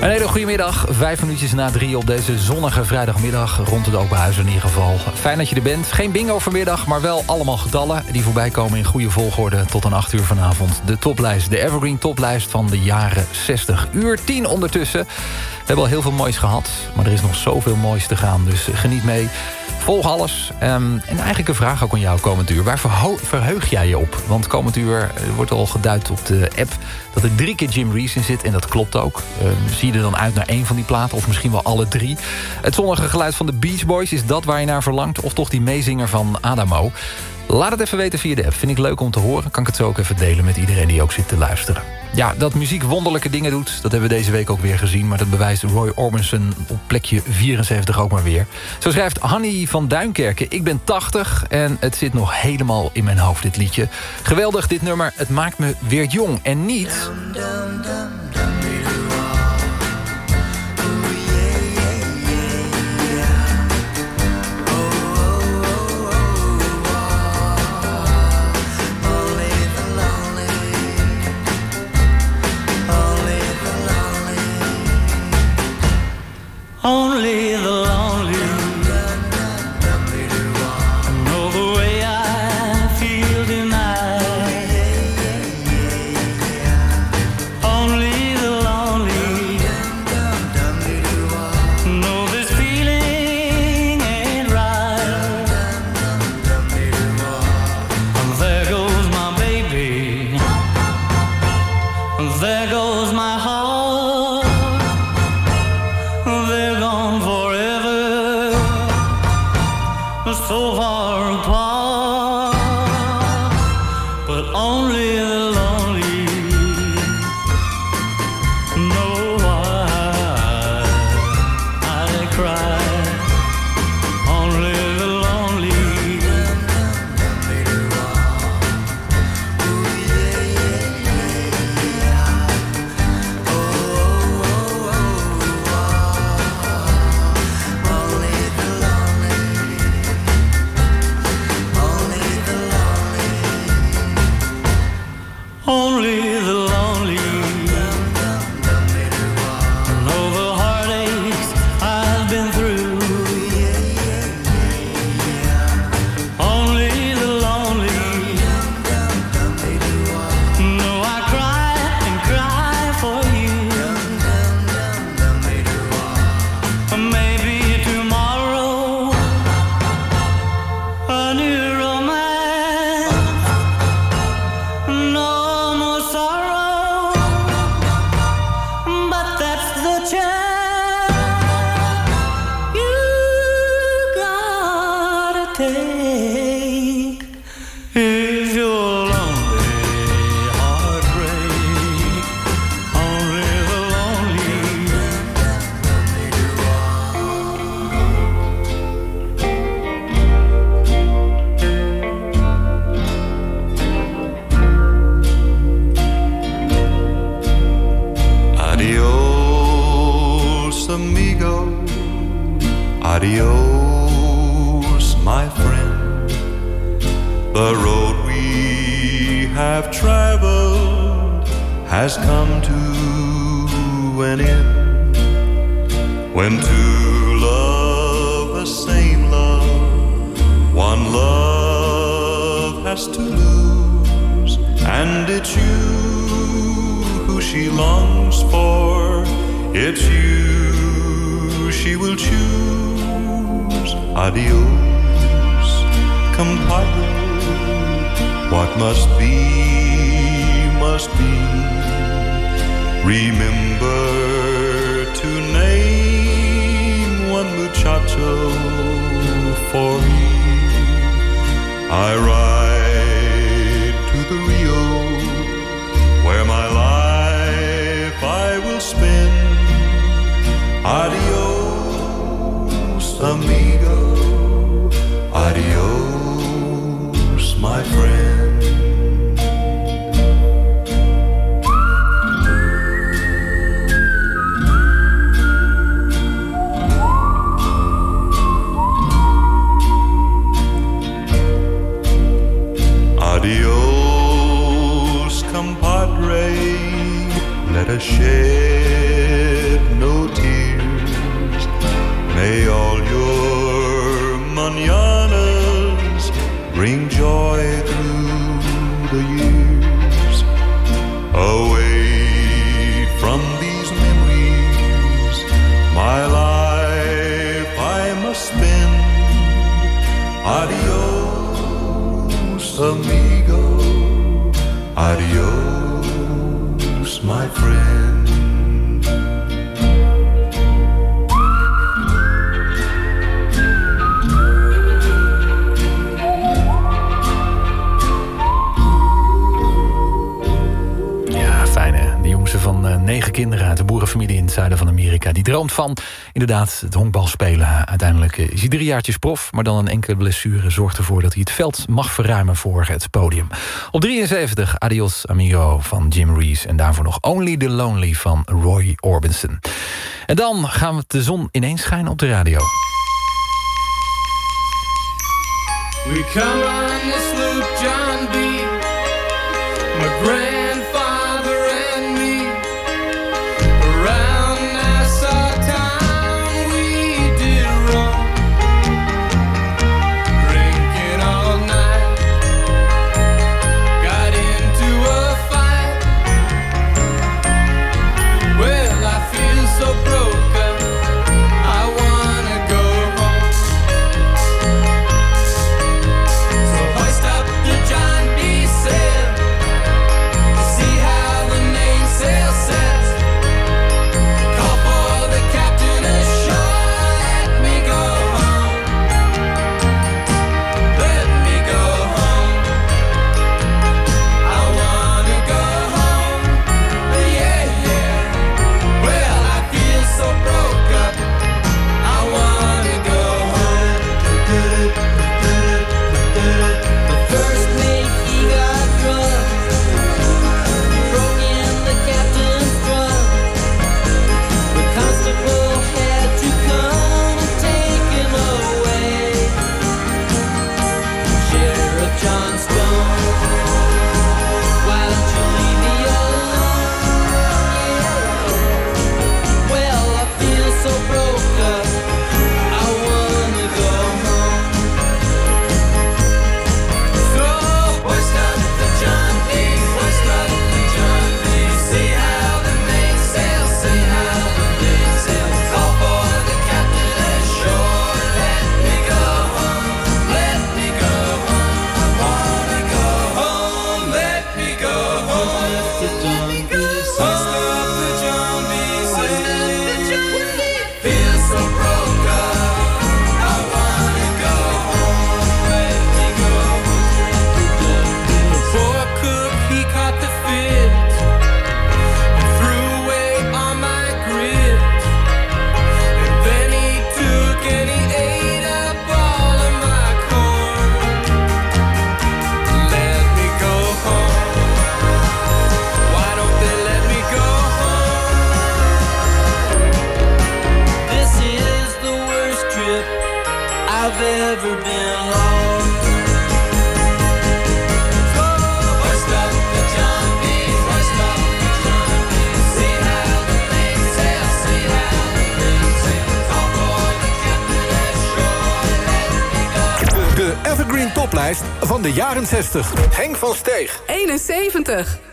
Een hele goede middag. Vijf minuutjes na drie op deze zonnige vrijdagmiddag. Rond het open huis in ieder geval. Fijn dat je er bent. Geen bingo vanmiddag, maar wel allemaal getallen... die voorbij komen in goede volgorde tot een acht uur vanavond. De toplijst, de Evergreen toplijst van de jaren 60. Uur 10 ondertussen. We hebben al heel veel moois gehad, maar er is nog zoveel moois te gaan. Dus geniet mee. Volg alles. Ehm, en eigenlijk een vraag ook aan jou komend uur. Waar verheug jij je op? Want komend uur eh, wordt al geduid op de app... dat er drie keer Jim Reese in zit. En dat klopt ook. Ehm, zie je er dan uit naar één van die platen? Of misschien wel alle drie? Het zonnige geluid van de Beach Boys. Is dat waar je naar verlangt? Of toch die meezinger van Adamo? Laat het even weten via de app. Vind ik leuk om te horen. Kan ik het zo ook even delen met iedereen die ook zit te luisteren. Ja, dat muziek wonderlijke dingen doet, dat hebben we deze week ook weer gezien. Maar dat bewijst Roy Orbison op plekje 74 ook maar weer. Zo schrijft Hanny van Duinkerken. Ik ben 80 en het zit nog helemaal in mijn hoofd, dit liedje. Geweldig, dit nummer. Het maakt me weer jong en niet... of our power. It's you who she longs for. It's you she will choose. Adios, compadre. What must be, must be. Remember to name one muchacho for me. I ride het zuiden van Amerika. Die droomt van inderdaad het honkbal spelen. Uiteindelijk is hij drie jaartjes prof. Maar dan een enkele blessure zorgt ervoor dat hij het veld mag verruimen voor het podium. Op 73 Adios Amigo van Jim Reese. En daarvoor nog Only the Lonely van Roy Orbison. En dan gaan we de zon ineens schijnen op de radio. We come on the sloop John B. My van de jaren 60. Henk van Steeg. 71.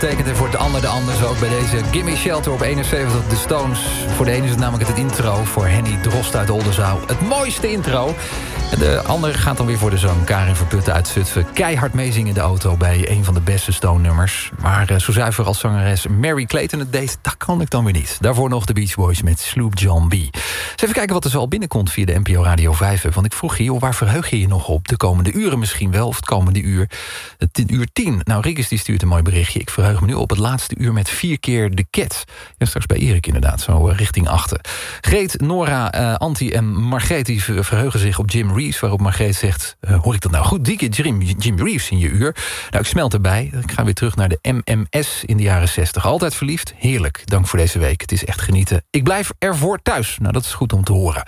Betekent... en voor de ander de ander. Zo ook bij deze Gimme Shelter op 71, de Stones. Voor de een is het namelijk het intro. Voor Henny Drost uit Oldenzaal. Het mooiste intro. De andere gaat dan weer voor de zang. Karin Verputten uit Zutphen. Keihard meezingen in de auto bij een van de beste Stone-nummers. Maar eh, zo zuiver als zangeres Mary Clayton het deed... dat kan ik dan weer niet. Daarvoor nog de Beach Boys met Sloop John B. Even kijken wat er zo al binnenkomt via de NPO Radio 5. Want ik vroeg je, waar verheug je je nog op? De komende uren misschien wel, of het komende uur. Het uur 10. Nou, Rikus die stuurt een mooi berichtje. Ik verheug me nu op het laatste uur met vier keer de cat. Ja, straks bij Erik inderdaad, zo eh, richting achter. Greet, Nora, eh, Anti en Margreet die ver- verheugen zich op Jim Reeves... waarop Margreet zegt, eh, hoor ik dat nou goed? Drie keer Jim, Jim Reeves in je uur. Nou, ik smelt erbij. Ik ga weer terug naar de MMS in de jaren 60. Altijd verliefd, heerlijk. Dank voor deze week. Het is echt genieten. Ik blijf ervoor thuis. Nou, dat is goed om te horen.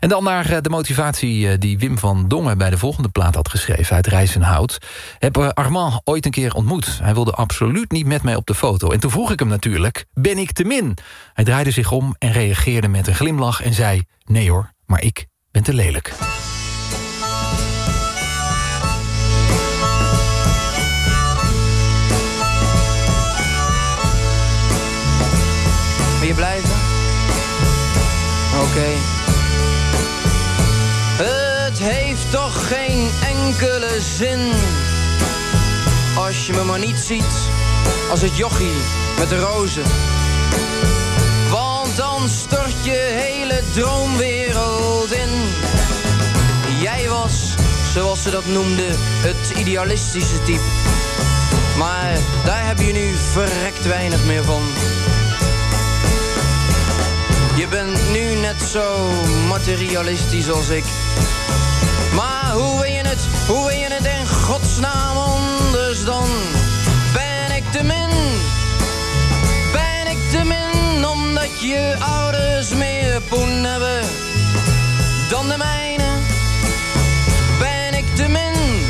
En dan naar eh, de motivatie eh, die Wim van Dongen... bij de volgende plaat had geschreven uit Rijzenhout. Heb Armand ooit een keer ontmoet. Hij wilde absoluut niet met mij op de foto. En toen vroeg ik hem natuurlijk, ben ik te min? Hij draaide zich om en reageerde met een glimlach en zei... nee hoor, maar ik ben te lelijk. Oké. Het heeft toch geen enkele zin Als je me maar niet ziet Als het jochie met de rozen. Want dan stort je hele droomwereld in. Jij was, zoals ze dat noemden, het idealistische type. Maar daar heb je nu verrekt weinig meer van. Je bent net zo materialistisch als ik. Maar hoe wil je het, hoe wil je het in godsnaam anders dan? Ben ik te min? Ben ik te min omdat je ouders meer poen hebben dan de mijne? Ben ik te min?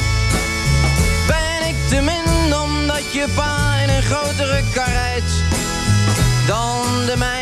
Ben ik te min omdat je pa in een grotere kar rijdt dan de mijne?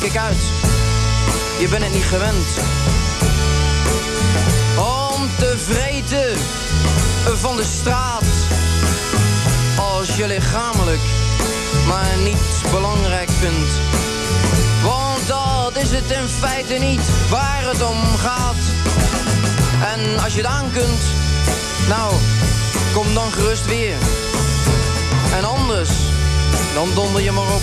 Kijk uit, je bent het niet gewend. Om te vreten van de straat. Als je lichamelijk maar niet belangrijk vindt. Want dat is het in feite niet waar het om gaat. En als je het aan kunt, nou, kom dan gerust weer. En anders, dan donder je maar op.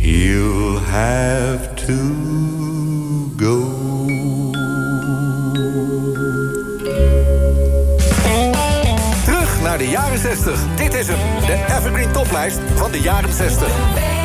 he'll have to go. Terug naar de jaren 60. Dit is hem, de Evergreen Toplijst van de jaren 60.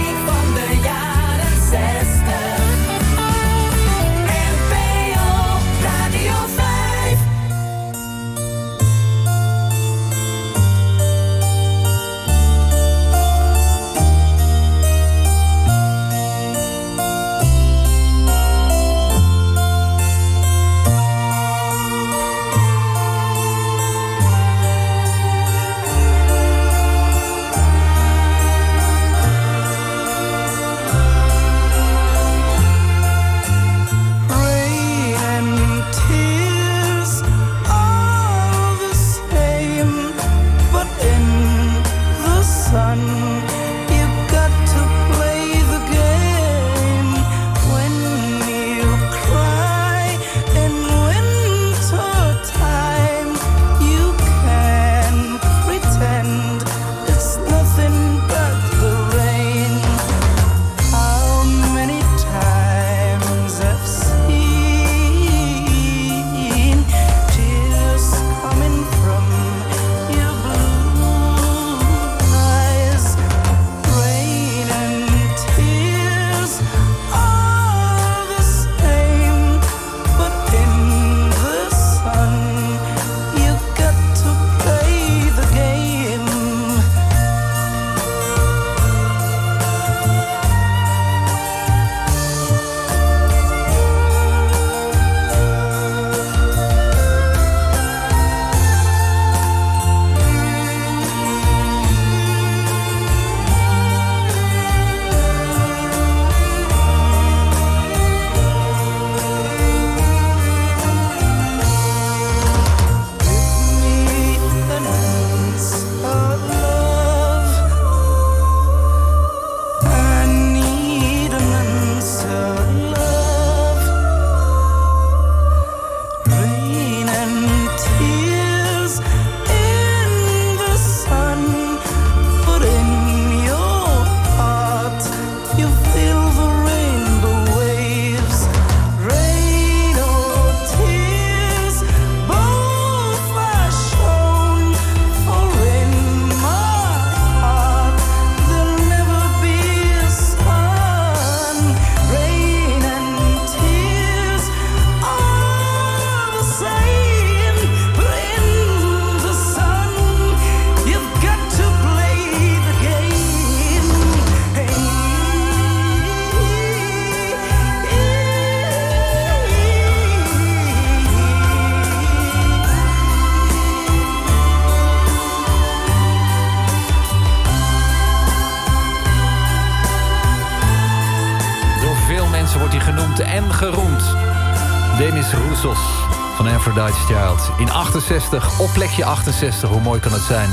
68, op plekje 68, hoe mooi kan het zijn.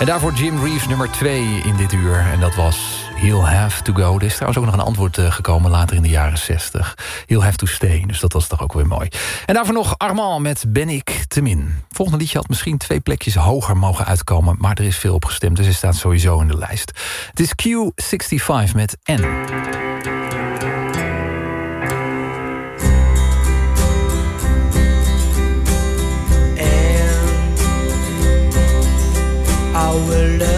En daarvoor Jim Reeves nummer 2 in dit uur. En dat was He'll Have To Go. Er is trouwens ook nog een antwoord eh, gekomen later in de jaren 60. He'll Have To Stay, dus dat was toch ook weer mooi. En daarvoor nog Armand met Ben ik te min. Volgende liedje had misschien twee plekjes hoger mogen uitkomen... maar er is veel op gestemd, dus hij staat sowieso in de lijst. Het is Q65 met N. I will love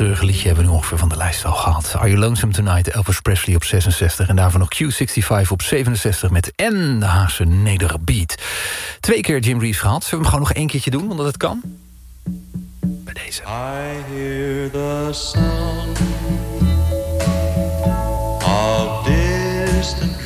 Liedje hebben we nu ongeveer van de lijst al gehad. Are You Lonesome Tonight, Elvis Presley op 66... en daarvan nog Q65 op 67 met En de Haagse Nederbeat. Twee keer Jim Reeves gehad. Zullen we hem gewoon nog één keertje doen, omdat het kan? Bij deze. I hear the of distant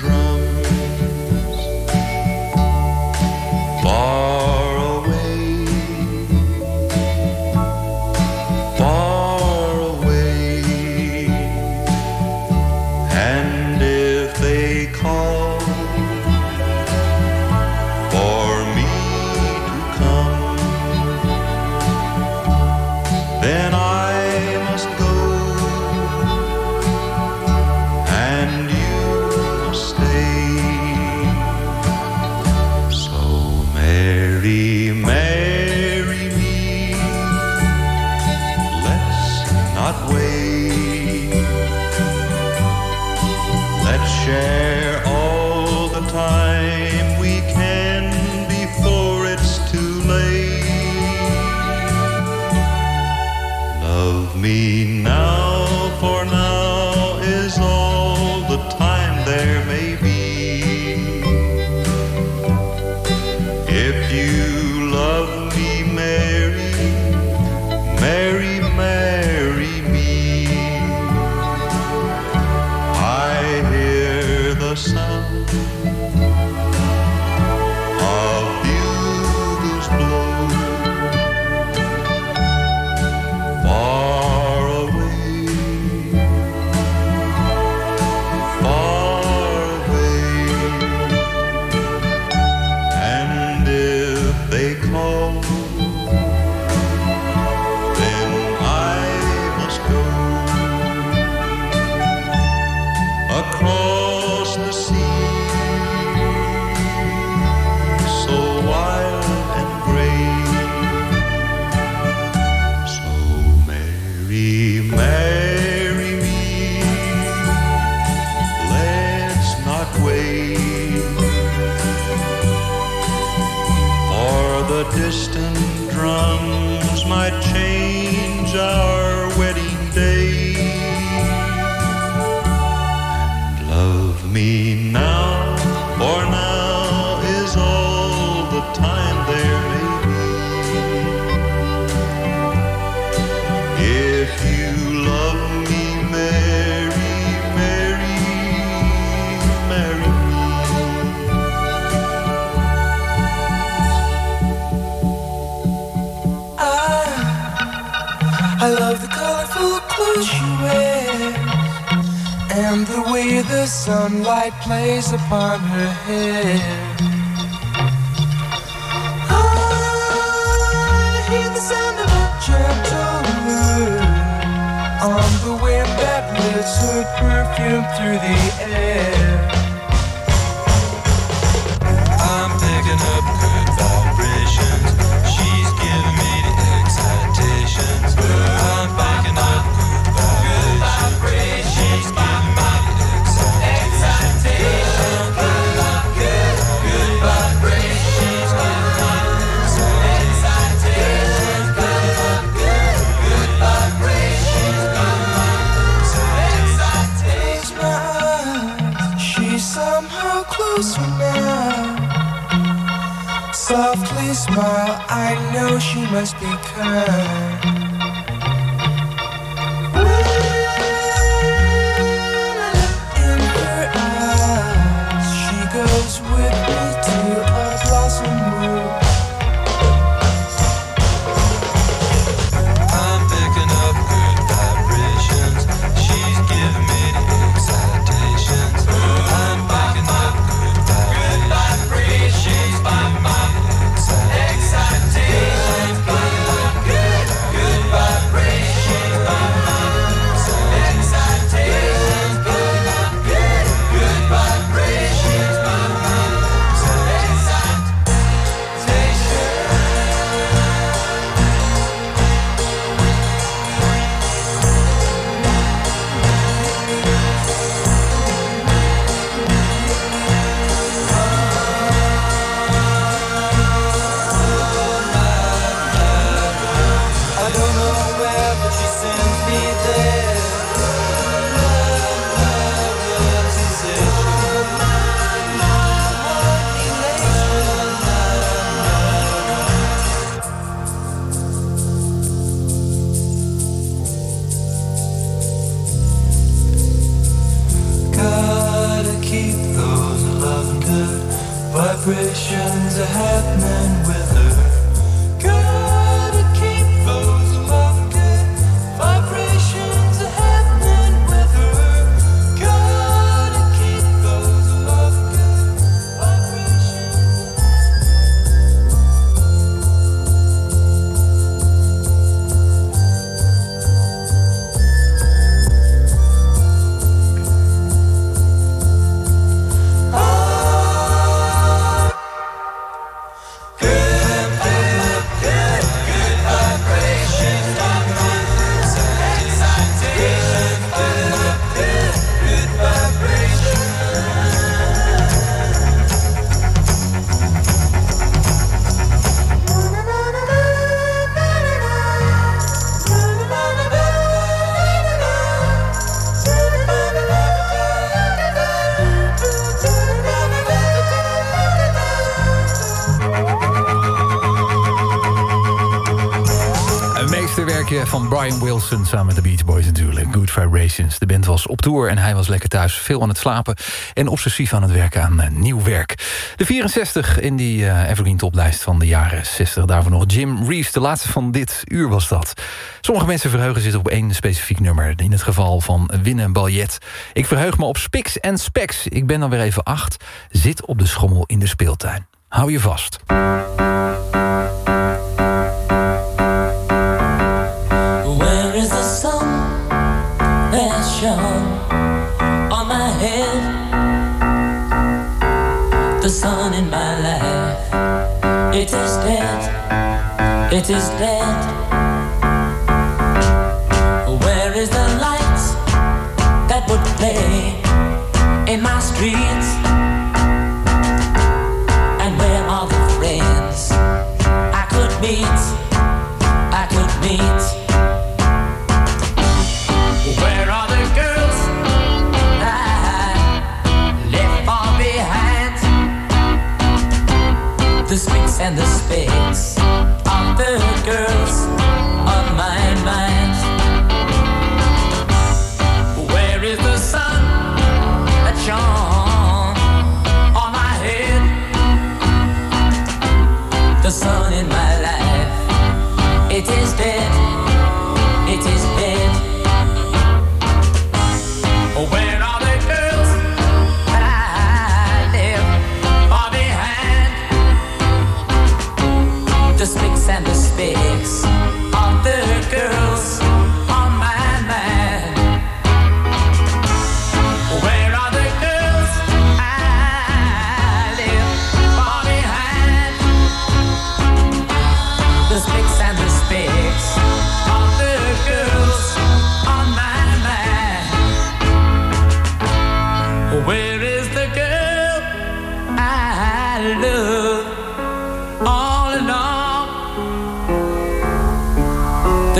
distant drums might change our sunlight plays upon her hair. Uh. van Brian Wilson samen met de Beach Boys natuurlijk. Good Vibrations. De band was op tour en hij was lekker thuis. Veel aan het slapen en obsessief aan het werken aan eh, nieuw werk. De 64 in die eh, Evergreen toplijst van de jaren 60. Daarvoor nog Jim Reeves. De laatste van dit uur was dat. Sommige mensen verheugen zich op één specifiek nummer. In het geval van Winnen Baljet. Ik verheug me op Spiks en Specs. Ik ben dan weer even acht. Zit op de schommel in de speeltuin. Hou je vast. is dead.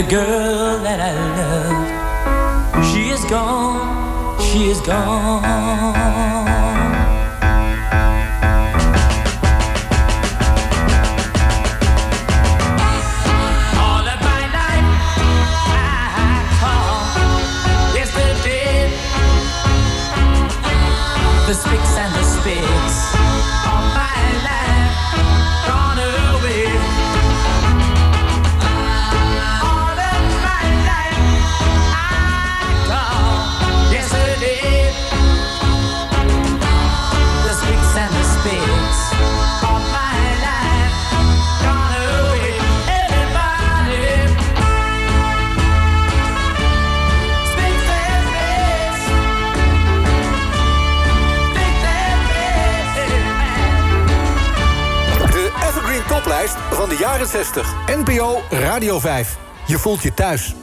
girl. jaren 60. NPO Radio 5. Je voelt je thuis.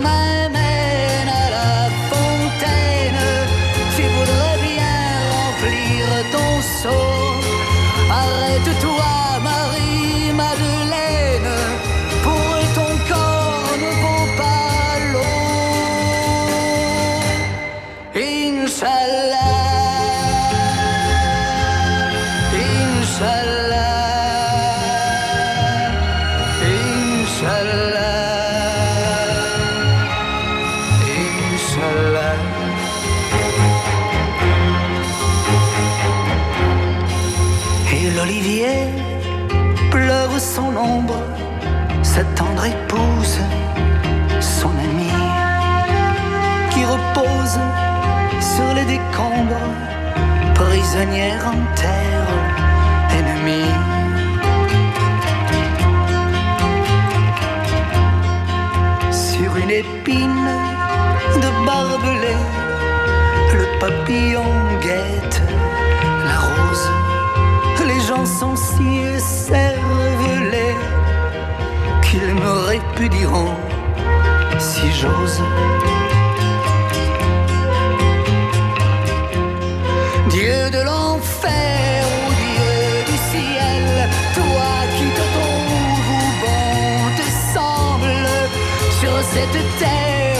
my le papillon guette la rose. Les gens sont si cervelés qu'ils me répudieront si j'ose. Dieu de l'enfer, ô Dieu du ciel, toi qui te trouves où bon te semble, sur cette terre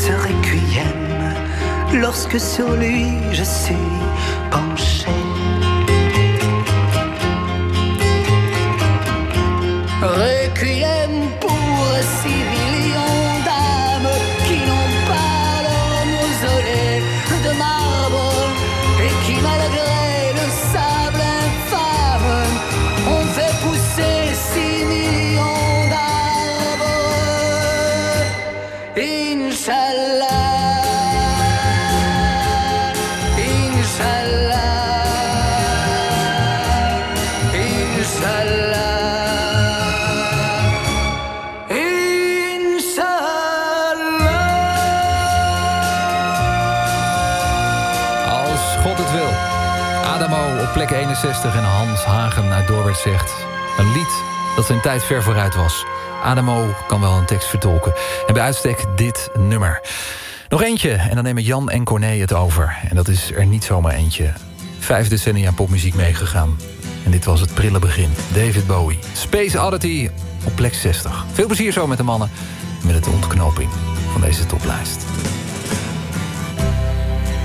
ce requiem lorsque sur lui je suis penché. Adamo op plek 61 en Hans Hagen uit Doorwerd zegt... een lied dat zijn tijd ver vooruit was. Adamo kan wel een tekst vertolken. En bij uitstek dit nummer. Nog eentje en dan nemen Jan en Corné het over. En dat is er niet zomaar eentje. Vijf decennia popmuziek meegegaan. En dit was het prille begin. David Bowie. Space Oddity op plek 60. Veel plezier zo met de mannen. Met het ontknoping van deze toplijst.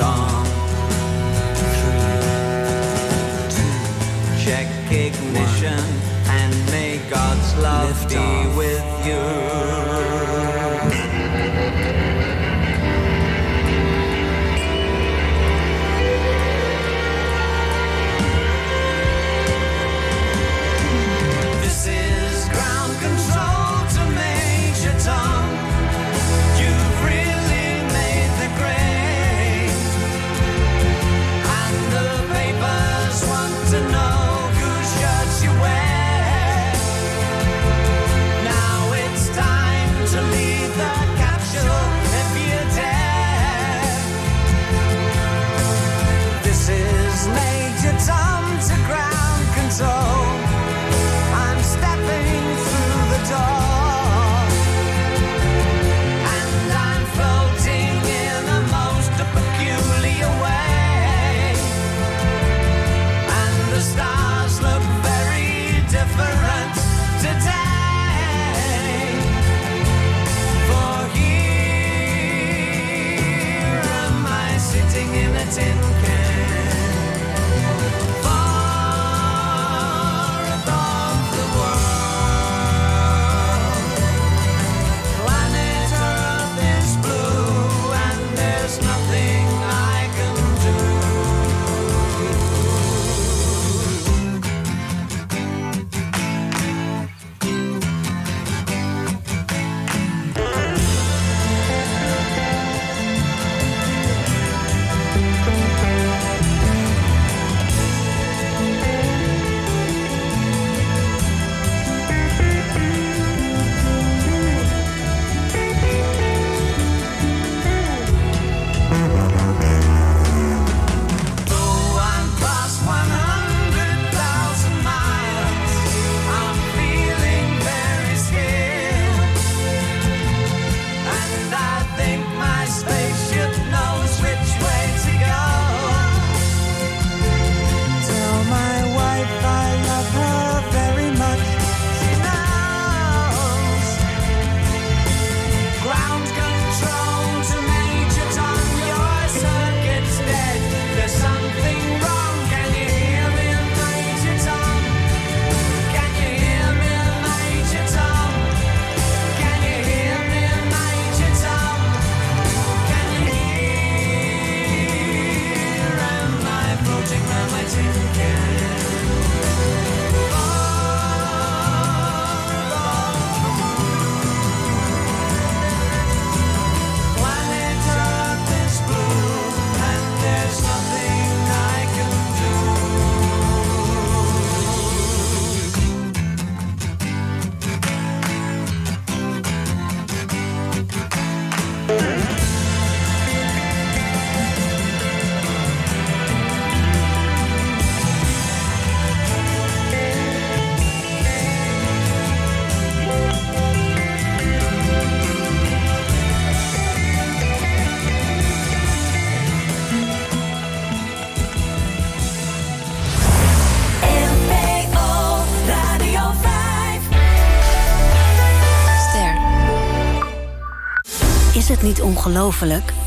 on. Three, two, check ignition and may God's love be with you.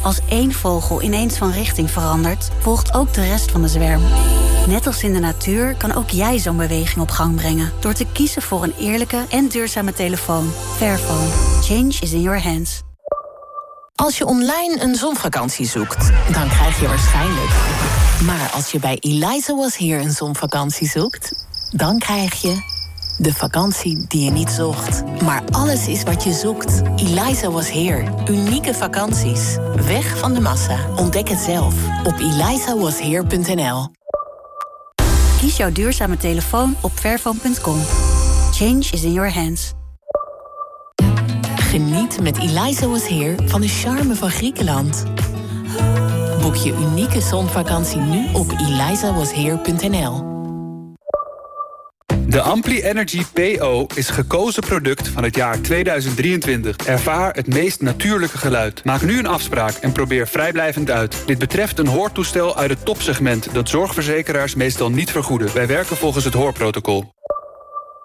Als één vogel ineens van richting verandert, volgt ook de rest van de zwerm. Net als in de natuur kan ook jij zo'n beweging op gang brengen... door te kiezen voor een eerlijke en duurzame telefoon. Fairphone. Change is in your hands. Als je online een zonvakantie zoekt, dan krijg je waarschijnlijk... Maar als je bij Eliza Was Here een zonvakantie zoekt... dan krijg je de vakantie die je niet zocht. Maar alles is wat je zoekt. Eliza Was Here. Unieke vakanties. Weg van de massa. Ontdek het zelf op elizawasheer.nl. Kies jouw duurzame telefoon op fairphone.com. Change is in your hands. Geniet met Eliza Was Here van de charme van Griekenland. Boek je unieke zonvakantie nu op elizawasheer.nl. De Ampli Energy PO is gekozen product van het jaar 2023. Ervaar het meest natuurlijke geluid. Maak nu een afspraak en probeer vrijblijvend uit. Dit betreft een hoortoestel uit het topsegment... dat zorgverzekeraars meestal niet vergoeden. Wij werken volgens het hoorprotocol.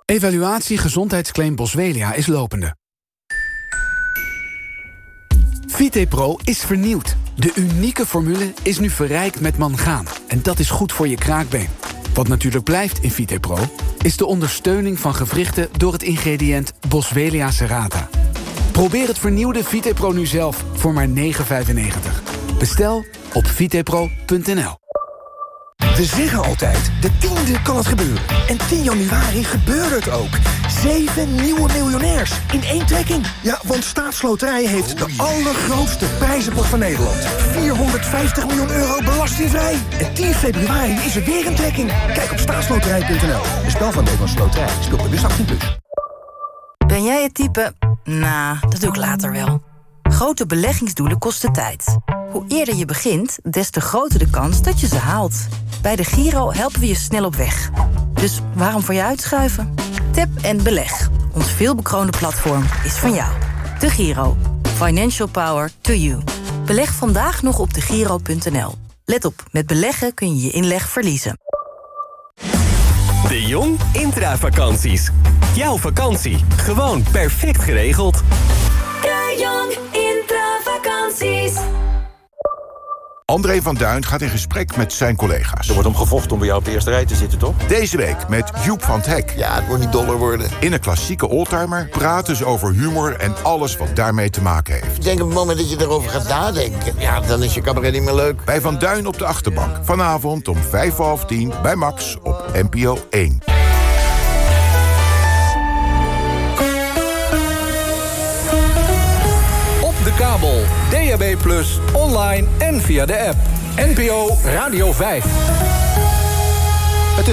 Evaluatie gezondheidsclaim Boswellia is lopende. VitePro is vernieuwd. De unieke formule is nu verrijkt met mangaan. En dat is goed voor je kraakbeen. Wat natuurlijk blijft in VitePro... is de ondersteuning van gewrichten door het ingrediënt Boswellia serrata. Probeer het vernieuwde VitePro nu zelf voor maar 9,95. Bestel op vitepro.nl. We zeggen altijd, de tiende kan het gebeuren. En 10 januari gebeurde het ook. Zeven nieuwe miljonairs in één trekking. Ja, want Staatsloterij heeft de allergrootste prijzenpot van Nederland. 450 miljoen euro belastingvrij. En 10 februari is er weer een trekking. Kijk op staatsloterij.nl. Een spel van Nederlandse Loterij. Speelt bewust 18+. Plus. Ben jij het type? Nou, dat doe ik later wel. Grote beleggingsdoelen kosten tijd. Hoe eerder je begint, des te groter de kans dat je ze haalt. Bij de Giro helpen we je snel op weg. Dus waarom voor je uitschuiven? Tap en beleg. Ons veelbekroonde platform is van jou. De Giro. Financial power to you. Beleg vandaag nog op degiro.nl. Let op, met beleggen kun je je inleg verliezen. De Jong Intravakanties. Jouw vakantie. Gewoon perfect geregeld. De Jong Intravakanties. André van Duin gaat in gesprek met zijn collega's. Er wordt om gevochten om bij jou op de eerste rij te zitten, toch? Deze week met Joep van het Hek. Ja, het wordt niet doller worden. In een klassieke oldtimer praten ze over humor en alles wat daarmee te maken heeft. Ik denk op het moment dat je erover gaat nadenken... ja, dan is je cabaret niet meer leuk. Bij Van Duin op de achterbank. Vanavond om vijf half tien bij Max op NPO 1. Op de kabel, DAB+, online en via de app. NPO Radio 5.